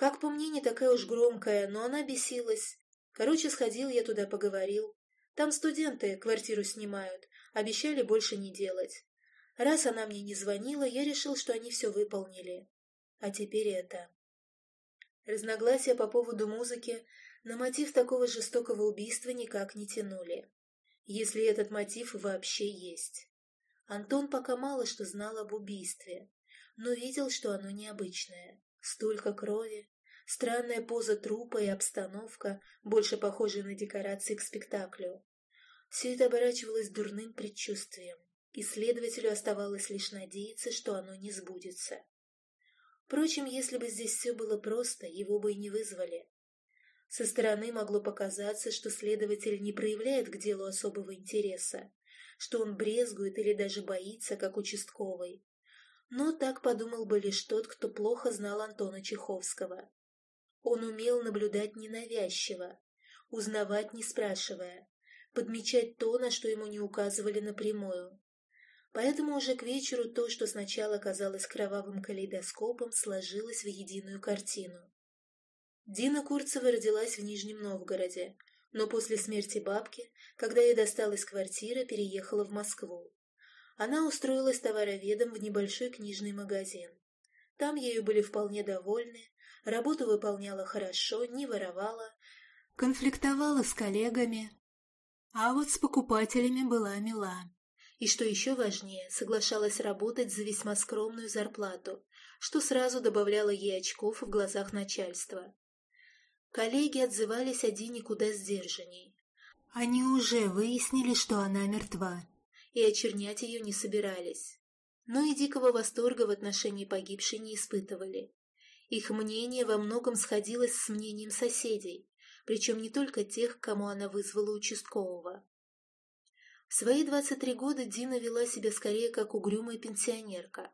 Как по мне, не такая уж громкая, но она бесилась. Короче, сходил я туда, поговорил. Там студенты квартиру снимают, обещали больше не делать. Раз она мне не звонила, я решил, что они все выполнили. А теперь это. Разногласия по поводу музыки на мотив такого жестокого убийства никак не тянули. Если этот мотив вообще есть. Антон пока мало что знал об убийстве, но видел, что оно необычное. Столько крови, странная поза трупа и обстановка, больше похожая на декорации к спектаклю. Все это оборачивалось дурным предчувствием, и следователю оставалось лишь надеяться, что оно не сбудется. Впрочем, если бы здесь все было просто, его бы и не вызвали. Со стороны могло показаться, что следователь не проявляет к делу особого интереса, что он брезгует или даже боится, как участковый. Но так подумал бы лишь тот, кто плохо знал Антона Чеховского. Он умел наблюдать ненавязчиво, узнавать не спрашивая, подмечать то, на что ему не указывали напрямую. Поэтому уже к вечеру то, что сначала казалось кровавым калейдоскопом, сложилось в единую картину. Дина Курцева родилась в Нижнем Новгороде, но после смерти бабки, когда ей досталась квартира, переехала в Москву. Она устроилась товароведом в небольшой книжный магазин. Там ею были вполне довольны, работу выполняла хорошо, не воровала, конфликтовала с коллегами, а вот с покупателями была мила. И что еще важнее, соглашалась работать за весьма скромную зарплату, что сразу добавляло ей очков в глазах начальства. Коллеги отзывались о Дине куда сдержанней. Они уже выяснили, что она мертва, и очернять ее не собирались. Но и дикого восторга в отношении погибшей не испытывали. Их мнение во многом сходилось с мнением соседей, причем не только тех, кому она вызвала участкового. В свои 23 года Дина вела себя скорее как угрюмая пенсионерка.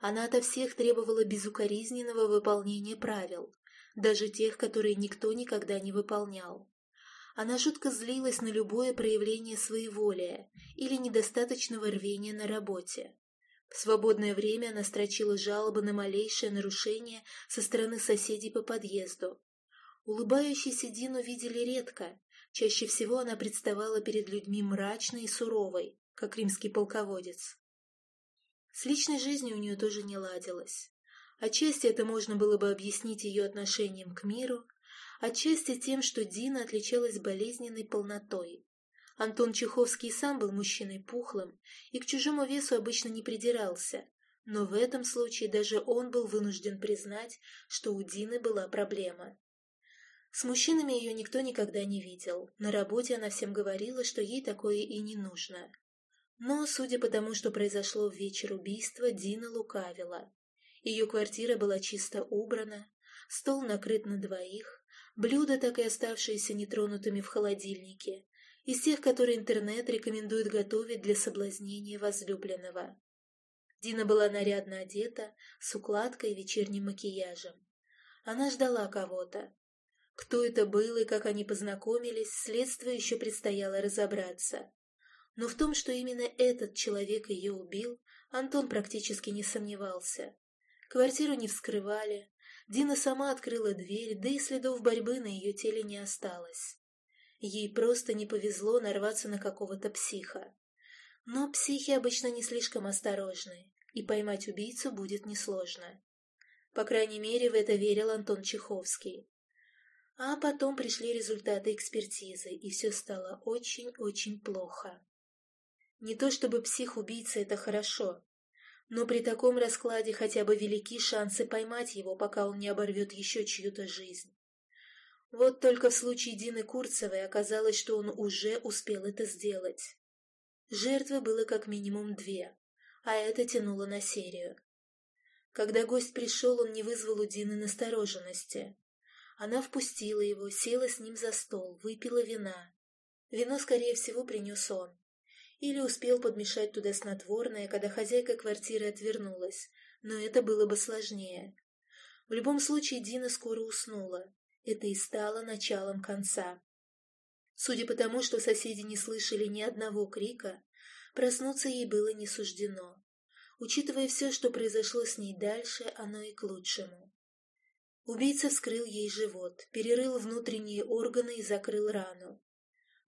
Она ото всех требовала безукоризненного выполнения правил, даже тех, которые никто никогда не выполнял. Она жутко злилась на любое проявление своеволия или недостаточного рвения на работе. В свободное время она строчила жалобы на малейшее нарушение со стороны соседей по подъезду. Улыбающийся Дину видели редко, чаще всего она представала перед людьми мрачной и суровой, как римский полководец. С личной жизнью у нее тоже не ладилось. Отчасти это можно было бы объяснить ее отношением к миру, отчасти тем, что Дина отличалась болезненной полнотой. Антон Чеховский сам был мужчиной пухлым и к чужому весу обычно не придирался, но в этом случае даже он был вынужден признать, что у Дины была проблема. С мужчинами ее никто никогда не видел, на работе она всем говорила, что ей такое и не нужно. Но, судя по тому, что произошло в вечер убийства, Дина лукавила. Ее квартира была чисто убрана, стол накрыт на двоих, блюда, так и оставшиеся нетронутыми в холодильнике, из тех, которые интернет рекомендует готовить для соблазнения возлюбленного. Дина была нарядно одета, с укладкой и вечерним макияжем. Она ждала кого-то. Кто это был и как они познакомились, следствию еще предстояло разобраться. Но в том, что именно этот человек ее убил, Антон практически не сомневался. Квартиру не вскрывали, Дина сама открыла дверь, да и следов борьбы на ее теле не осталось. Ей просто не повезло нарваться на какого-то психа. Но психи обычно не слишком осторожны, и поймать убийцу будет несложно. По крайней мере, в это верил Антон Чеховский. А потом пришли результаты экспертизы, и все стало очень-очень плохо. Не то чтобы псих-убийца – это хорошо, но при таком раскладе хотя бы велики шансы поймать его, пока он не оборвет еще чью-то жизнь. Вот только в случае Дины Курцевой оказалось, что он уже успел это сделать. Жертвы было как минимум две, а это тянуло на серию. Когда гость пришел, он не вызвал у Дины настороженности. Она впустила его, села с ним за стол, выпила вина. Вино, скорее всего, принес он. Или успел подмешать туда снотворное, когда хозяйка квартиры отвернулась, но это было бы сложнее. В любом случае Дина скоро уснула. Это и стало началом конца. Судя по тому, что соседи не слышали ни одного крика, проснуться ей было не суждено. Учитывая все, что произошло с ней дальше, оно и к лучшему. Убийца вскрыл ей живот, перерыл внутренние органы и закрыл рану.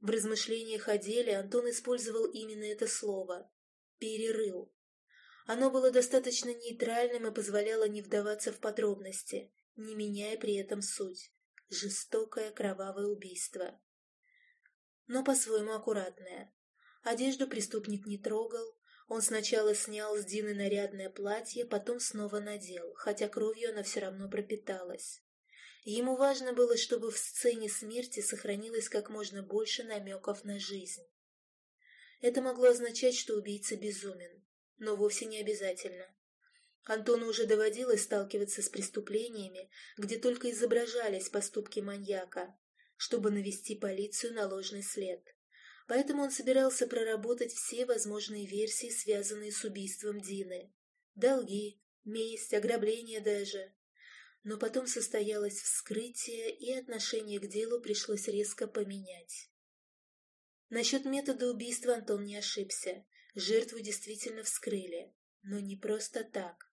В размышлениях о деле Антон использовал именно это слово «перерыл». Оно было достаточно нейтральным и позволяло не вдаваться в подробности, не меняя при этом суть. Жестокое кровавое убийство. Но по-своему аккуратное. Одежду преступник не трогал, он сначала снял с Дины нарядное платье, потом снова надел, хотя кровью она все равно пропиталась. Ему важно было, чтобы в сцене смерти сохранилось как можно больше намеков на жизнь. Это могло означать, что убийца безумен, но вовсе не обязательно. Антону уже доводилось сталкиваться с преступлениями, где только изображались поступки маньяка, чтобы навести полицию на ложный след поэтому он собирался проработать все возможные версии, связанные с убийством Дины. Долги, месть, ограбление даже. Но потом состоялось вскрытие, и отношение к делу пришлось резко поменять. Насчет метода убийства Антон не ошибся. Жертву действительно вскрыли. Но не просто так.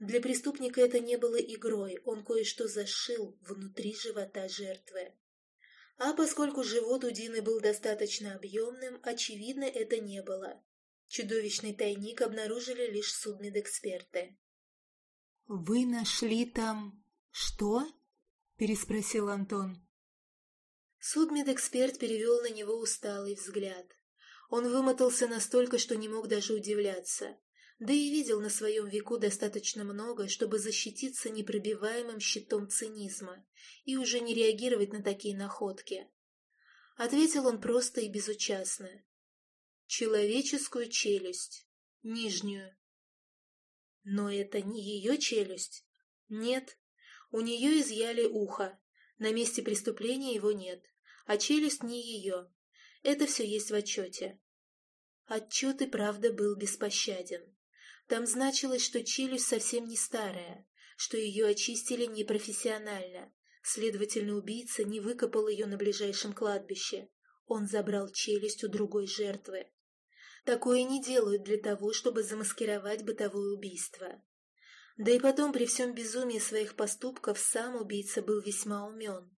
Для преступника это не было игрой, он кое-что зашил внутри живота жертвы. А поскольку живот у Дины был достаточно объемным, очевидно, это не было. Чудовищный тайник обнаружили лишь судмедэксперты. «Вы нашли там... что?» — переспросил Антон. Судмедэксперт перевел на него усталый взгляд. Он вымотался настолько, что не мог даже удивляться да и видел на своем веку достаточно много, чтобы защититься непробиваемым щитом цинизма и уже не реагировать на такие находки. Ответил он просто и безучастно. Человеческую челюсть. Нижнюю. Но это не ее челюсть. Нет. У нее изъяли ухо. На месте преступления его нет. А челюсть не ее. Это все есть в отчете. Отчет и правда был беспощаден. Там значилось, что челюсть совсем не старая, что ее очистили непрофессионально. Следовательно, убийца не выкопал ее на ближайшем кладбище. Он забрал челюсть у другой жертвы. Такое не делают для того, чтобы замаскировать бытовое убийство. Да и потом, при всем безумии своих поступков, сам убийца был весьма умен.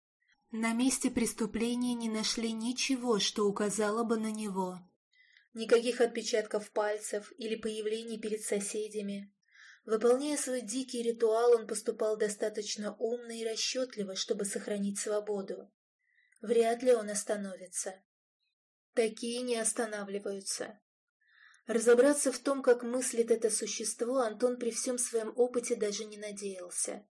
На месте преступления не нашли ничего, что указало бы на него. Никаких отпечатков пальцев или появлений перед соседями. Выполняя свой дикий ритуал, он поступал достаточно умно и расчетливо, чтобы сохранить свободу. Вряд ли он остановится. Такие не останавливаются. Разобраться в том, как мыслит это существо, Антон при всем своем опыте даже не надеялся.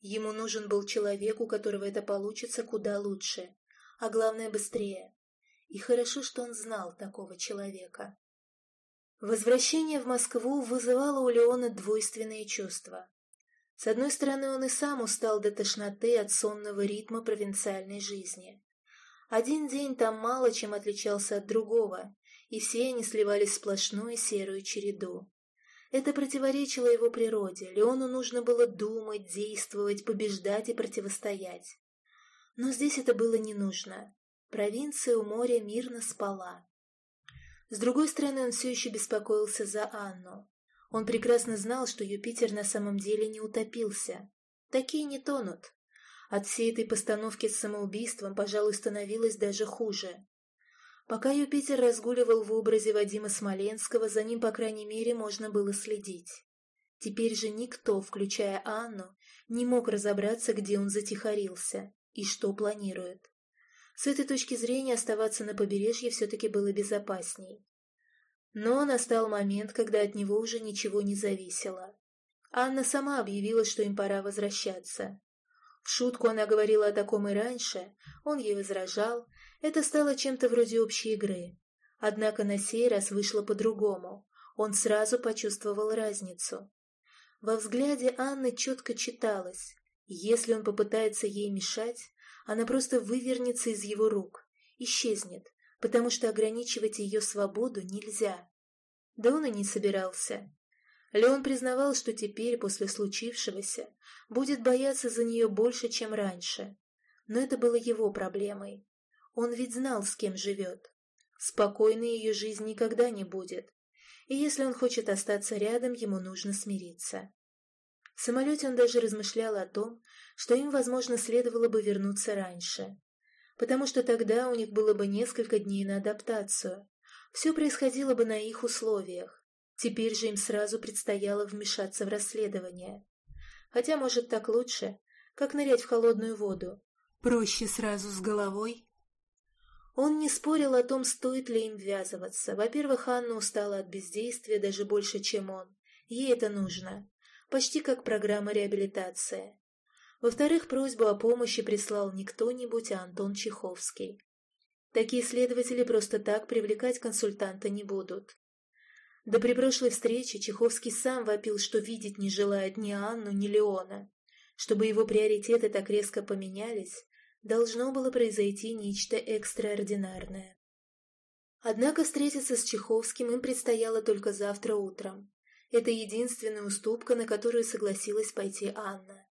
Ему нужен был человек, у которого это получится куда лучше, а главное быстрее. И хорошо, что он знал такого человека. Возвращение в Москву вызывало у Леона двойственные чувства. С одной стороны, он и сам устал до тошноты от сонного ритма провинциальной жизни. Один день там мало чем отличался от другого, и все они сливались в сплошную серую череду. Это противоречило его природе, Леону нужно было думать, действовать, побеждать и противостоять. Но здесь это было не нужно. Провинция у моря мирно спала. С другой стороны, он все еще беспокоился за Анну. Он прекрасно знал, что Юпитер на самом деле не утопился. Такие не тонут. От всей этой постановки с самоубийством, пожалуй, становилось даже хуже. Пока Юпитер разгуливал в образе Вадима Смоленского, за ним, по крайней мере, можно было следить. Теперь же никто, включая Анну, не мог разобраться, где он затихарился и что планирует. С этой точки зрения оставаться на побережье все-таки было безопасней. Но настал момент, когда от него уже ничего не зависело. Анна сама объявила, что им пора возвращаться. В шутку она говорила о таком и раньше, он ей возражал, это стало чем-то вроде общей игры. Однако на сей раз вышло по-другому, он сразу почувствовал разницу. Во взгляде Анны четко читалось, если он попытается ей мешать, она просто вывернется из его рук, исчезнет, потому что ограничивать ее свободу нельзя. Да он и не собирался. Леон признавал, что теперь, после случившегося, будет бояться за нее больше, чем раньше. Но это было его проблемой. Он ведь знал, с кем живет. Спокойной ее жизнь никогда не будет. И если он хочет остаться рядом, ему нужно смириться. В самолете он даже размышлял о том, что им, возможно, следовало бы вернуться раньше. Потому что тогда у них было бы несколько дней на адаптацию. Все происходило бы на их условиях. Теперь же им сразу предстояло вмешаться в расследование. Хотя, может, так лучше, как нырять в холодную воду. Проще сразу с головой. Он не спорил о том, стоит ли им ввязываться. Во-первых, Анна устала от бездействия даже больше, чем он. Ей это нужно. Почти как программа реабилитации. Во-вторых, просьбу о помощи прислал не кто-нибудь, а Антон Чеховский. Такие следователи просто так привлекать консультанта не будут. Да при встрече Чеховский сам вопил, что видеть не желает ни Анну, ни Леона. Чтобы его приоритеты так резко поменялись, должно было произойти нечто экстраординарное. Однако встретиться с Чеховским им предстояло только завтра утром. Это единственная уступка, на которую согласилась пойти Анна.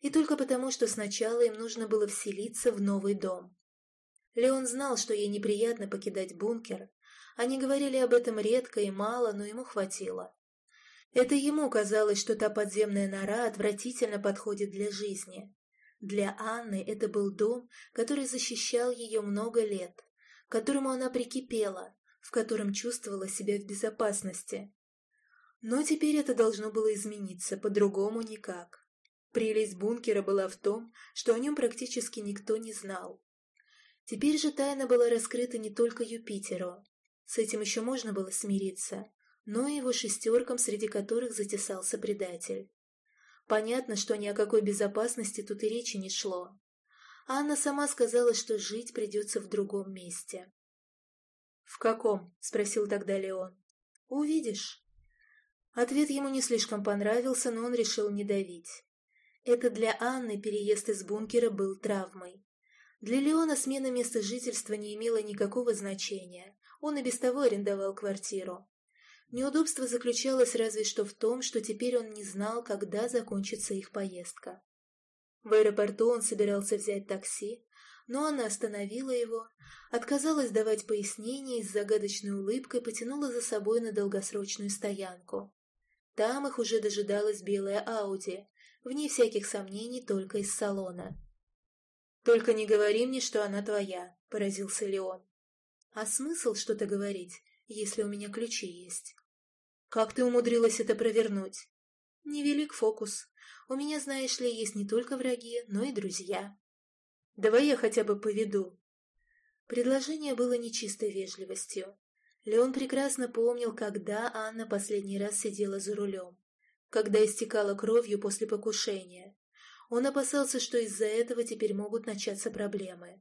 И только потому, что сначала им нужно было вселиться в новый дом. Леон знал, что ей неприятно покидать бункер, они говорили об этом редко и мало, но ему хватило. Это ему казалось, что та подземная нора отвратительно подходит для жизни. Для Анны это был дом, который защищал ее много лет, к которому она прикипела, в котором чувствовала себя в безопасности. Но теперь это должно было измениться, по-другому никак. Прелесть бункера была в том, что о нем практически никто не знал. Теперь же тайна была раскрыта не только Юпитеру. С этим еще можно было смириться, но и его шестеркам, среди которых затесался предатель. Понятно, что ни о какой безопасности тут и речи не шло. Анна сама сказала, что жить придется в другом месте. «В каком?» — спросил тогда Леон. «Увидишь». Ответ ему не слишком понравился, но он решил не давить. Это для Анны переезд из бункера был травмой. Для Леона смена места жительства не имела никакого значения. Он и без того арендовал квартиру. Неудобство заключалось разве что в том, что теперь он не знал, когда закончится их поездка. В аэропорту он собирался взять такси, но она остановила его, отказалась давать пояснения и с загадочной улыбкой потянула за собой на долгосрочную стоянку. Там их уже дожидалась белая Ауди, вне всяких сомнений только из салона. «Только не говори мне, что она твоя», — поразился Леон. А смысл что-то говорить, если у меня ключи есть? Как ты умудрилась это провернуть? Невелик фокус. У меня, знаешь ли, есть не только враги, но и друзья. Давай я хотя бы поведу. Предложение было нечистой вежливостью. Леон прекрасно помнил, когда Анна последний раз сидела за рулем, когда истекала кровью после покушения. Он опасался, что из-за этого теперь могут начаться проблемы.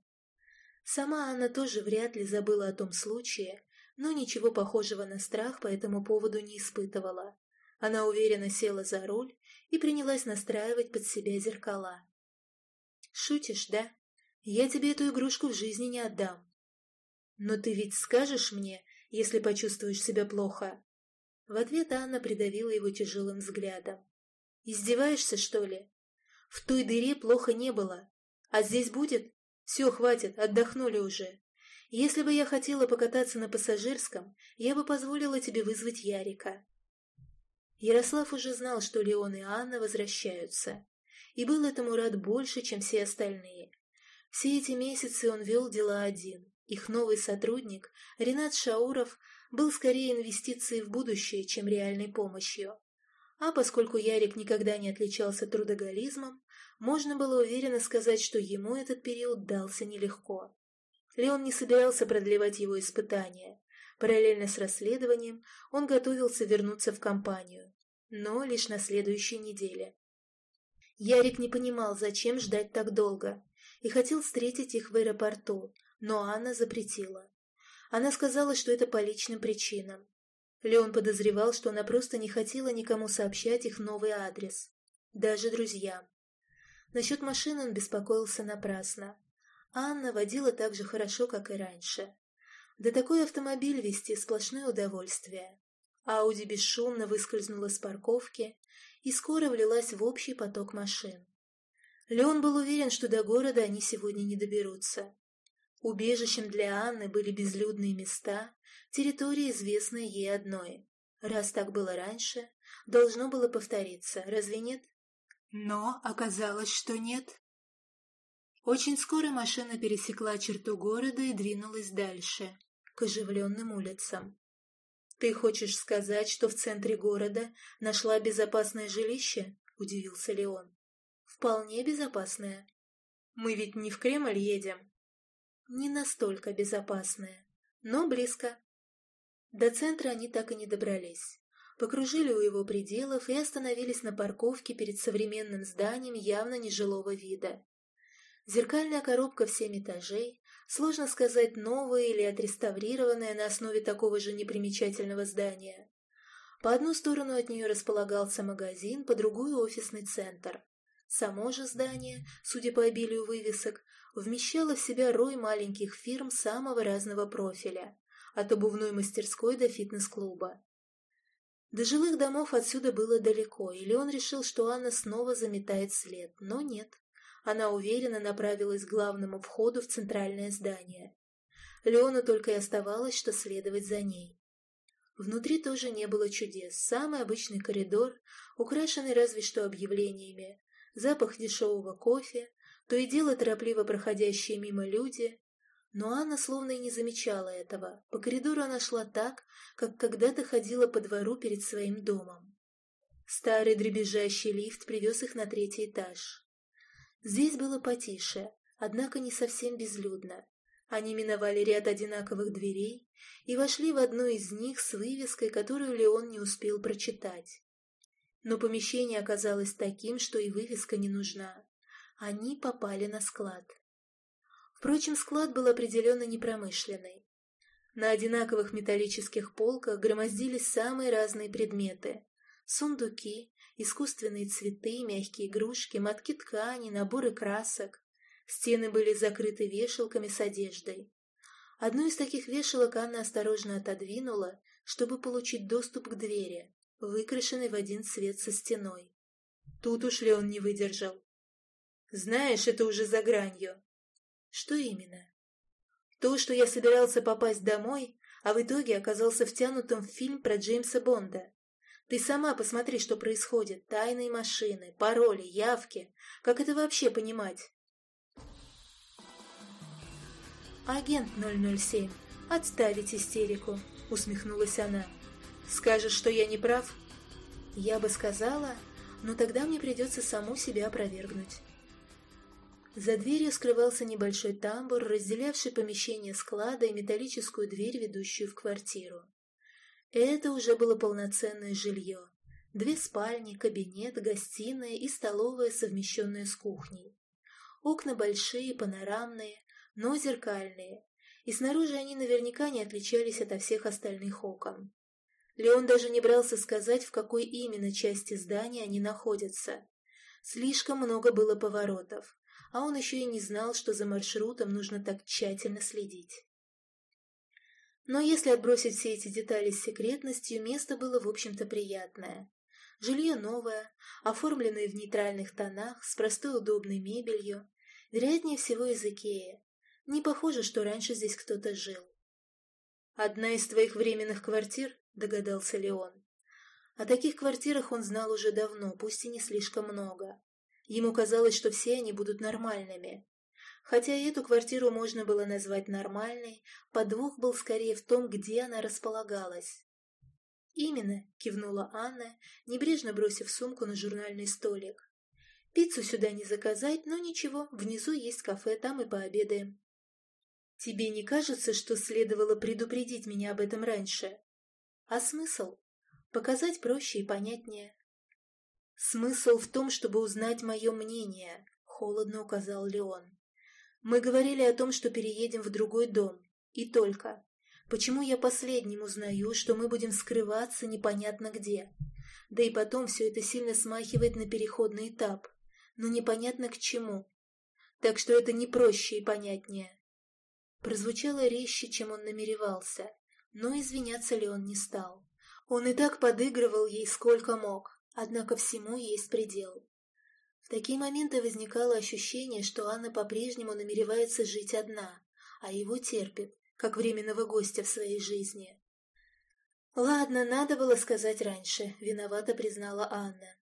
Сама она тоже вряд ли забыла о том случае, но ничего похожего на страх по этому поводу не испытывала. Она уверенно села за руль и принялась настраивать под себя зеркала. «Шутишь, да? Я тебе эту игрушку в жизни не отдам. Но ты ведь скажешь мне, если почувствуешь себя плохо?» В ответ Анна придавила его тяжелым взглядом. «Издеваешься, что ли? В той дыре плохо не было. А здесь будет? Все, хватит, отдохнули уже. Если бы я хотела покататься на пассажирском, я бы позволила тебе вызвать Ярика. Ярослав уже знал, что Леон и Анна возвращаются. и был этому рад больше, чем все остальные. Все эти месяцы он вел дела один. Их новый сотрудник, Ренат Шауров, был скорее инвестицией в будущее, чем реальной помощью. А поскольку Ярик никогда не отличался трудоголизмом, можно было уверенно сказать, что ему этот период дался нелегко. Леон не собирался продлевать его испытания. Параллельно с расследованием он готовился вернуться в компанию, но лишь на следующей неделе. Ярик не понимал, зачем ждать так долго, и хотел встретить их в аэропорту, но Анна запретила. Она сказала, что это по личным причинам. Леон подозревал, что она просто не хотела никому сообщать их новый адрес, даже друзьям. Насчет машины он беспокоился напрасно. Анна водила так же хорошо, как и раньше. Да такой автомобиль вести сплошное удовольствие. Ауди бесшумно выскользнула с парковки и скоро влилась в общий поток машин. Леон был уверен, что до города они сегодня не доберутся. Убежищем для Анны были безлюдные места, территория, известная ей одной. Раз так было раньше, должно было повториться, разве нет? Но оказалось, что нет. Очень скоро машина пересекла черту города и двинулась дальше, к оживленным улицам. «Ты хочешь сказать, что в центре города нашла безопасное жилище?» – удивился Леон. «Вполне безопасное. Мы ведь не в Кремль едем». «Не настолько безопасное, но близко». До центра они так и не добрались. Покружили у его пределов и остановились на парковке перед современным зданием явно нежилого вида. Зеркальная коробка в семь этажей, сложно сказать, новая или отреставрированная на основе такого же непримечательного здания. По одну сторону от нее располагался магазин, по другую – офисный центр. Само же здание, судя по обилию вывесок, вмещало в себя рой маленьких фирм самого разного профиля, от обувной мастерской до фитнес-клуба. До жилых домов отсюда было далеко, и Леон решил, что Анна снова заметает след, но нет. Она уверенно направилась к главному входу в центральное здание. Леону только и оставалось, что следовать за ней. Внутри тоже не было чудес. Самый обычный коридор, украшенный разве что объявлениями, запах дешевого кофе, то и дело торопливо проходящие мимо люди. Но Анна словно и не замечала этого. По коридору она шла так, как когда-то ходила по двору перед своим домом. Старый дребезжащий лифт привез их на третий этаж. Здесь было потише, однако не совсем безлюдно. Они миновали ряд одинаковых дверей и вошли в одну из них с вывеской, которую Леон не успел прочитать. Но помещение оказалось таким, что и вывеска не нужна. Они попали на склад. Впрочем, склад был определенно непромышленный. На одинаковых металлических полках громоздились самые разные предметы. Сундуки, искусственные цветы, мягкие игрушки, мотки ткани, наборы красок. Стены были закрыты вешалками с одеждой. Одну из таких вешалок Анна осторожно отодвинула, чтобы получить доступ к двери, выкрашенной в один цвет со стеной. Тут уж ли он не выдержал. «Знаешь, это уже за гранью». «Что именно?» «То, что я собирался попасть домой, а в итоге оказался втянутым в фильм про Джеймса Бонда. Ты сама посмотри, что происходит. Тайные машины, пароли, явки. Как это вообще понимать? Агент 007, отставить истерику, усмехнулась она. Скажешь, что я не прав? Я бы сказала, но тогда мне придется саму себя опровергнуть. За дверью скрывался небольшой тамбур, разделявший помещение склада и металлическую дверь, ведущую в квартиру. Это уже было полноценное жилье. Две спальни, кабинет, гостиная и столовая, совмещенная с кухней. Окна большие, панорамные, но зеркальные, и снаружи они наверняка не отличались от всех остальных окон. Леон даже не брался сказать, в какой именно части здания они находятся. Слишком много было поворотов, а он еще и не знал, что за маршрутом нужно так тщательно следить. Но если отбросить все эти детали с секретностью, место было, в общем-то, приятное. Жилье новое, оформленное в нейтральных тонах, с простой удобной мебелью, вероятнее всего из Икеи. Не похоже, что раньше здесь кто-то жил. «Одна из твоих временных квартир?» – догадался Леон. О таких квартирах он знал уже давно, пусть и не слишком много. Ему казалось, что все они будут нормальными. Хотя эту квартиру можно было назвать нормальной, подвох был скорее в том, где она располагалась. «Именно», — кивнула Анна, небрежно бросив сумку на журнальный столик. «Пиццу сюда не заказать, но ничего, внизу есть кафе, там и пообедаем». «Тебе не кажется, что следовало предупредить меня об этом раньше?» «А смысл? Показать проще и понятнее». «Смысл в том, чтобы узнать мое мнение», — холодно указал Леон. «Мы говорили о том, что переедем в другой дом. И только. Почему я последним узнаю, что мы будем скрываться непонятно где? Да и потом все это сильно смахивает на переходный этап. Но непонятно к чему. Так что это не проще и понятнее. Прозвучало резче, чем он намеревался, но извиняться ли он не стал. Он и так подыгрывал ей сколько мог, однако всему есть предел. Такие моменты возникало ощущение, что Анна по-прежнему намеревается жить одна, а его терпит, как временного гостя в своей жизни. «Ладно, надо было сказать раньше», — виновата признала Анна.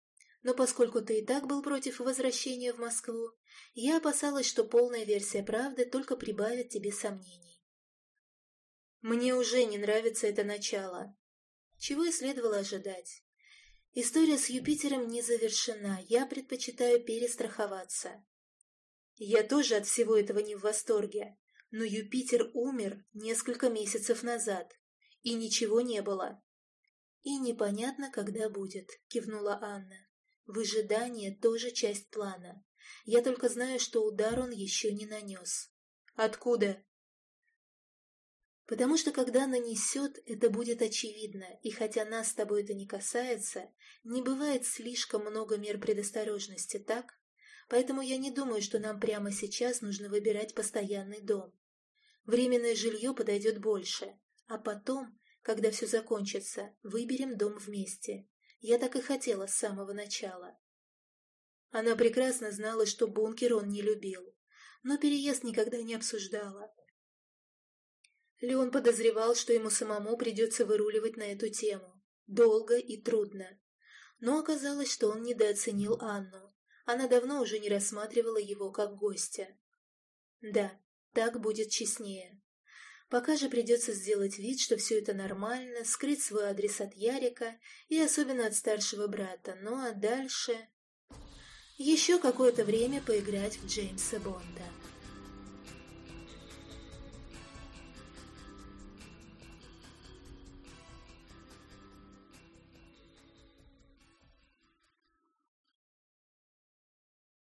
«Но поскольку ты и так был против возвращения в Москву, я опасалась, что полная версия правды только прибавит тебе сомнений». «Мне уже не нравится это начало», чего и следовало ожидать. История с Юпитером не завершена, я предпочитаю перестраховаться. Я тоже от всего этого не в восторге, но Юпитер умер несколько месяцев назад, и ничего не было. «И непонятно, когда будет», — кивнула Анна. «Выжидание тоже часть плана. Я только знаю, что удар он еще не нанес». «Откуда?» «Потому что когда нанесет, это будет очевидно, и хотя нас с тобой это не касается, не бывает слишком много мер предосторожности, так? Поэтому я не думаю, что нам прямо сейчас нужно выбирать постоянный дом. Временное жилье подойдет больше. А потом, когда все закончится, выберем дом вместе. Я так и хотела с самого начала. Она прекрасно знала, что бункер он не любил, но переезд никогда не обсуждала. Леон подозревал, что ему самому придется выруливать на эту тему. Долго и трудно. Но оказалось, что он недооценил Анну. Она давно уже не рассматривала его как гостя. Да, так будет честнее. Пока же придется сделать вид, что все это нормально, скрыть свой адрес от Ярика и особенно от старшего брата, ну а дальше... Еще какое-то время поиграть в Джеймса Бонда.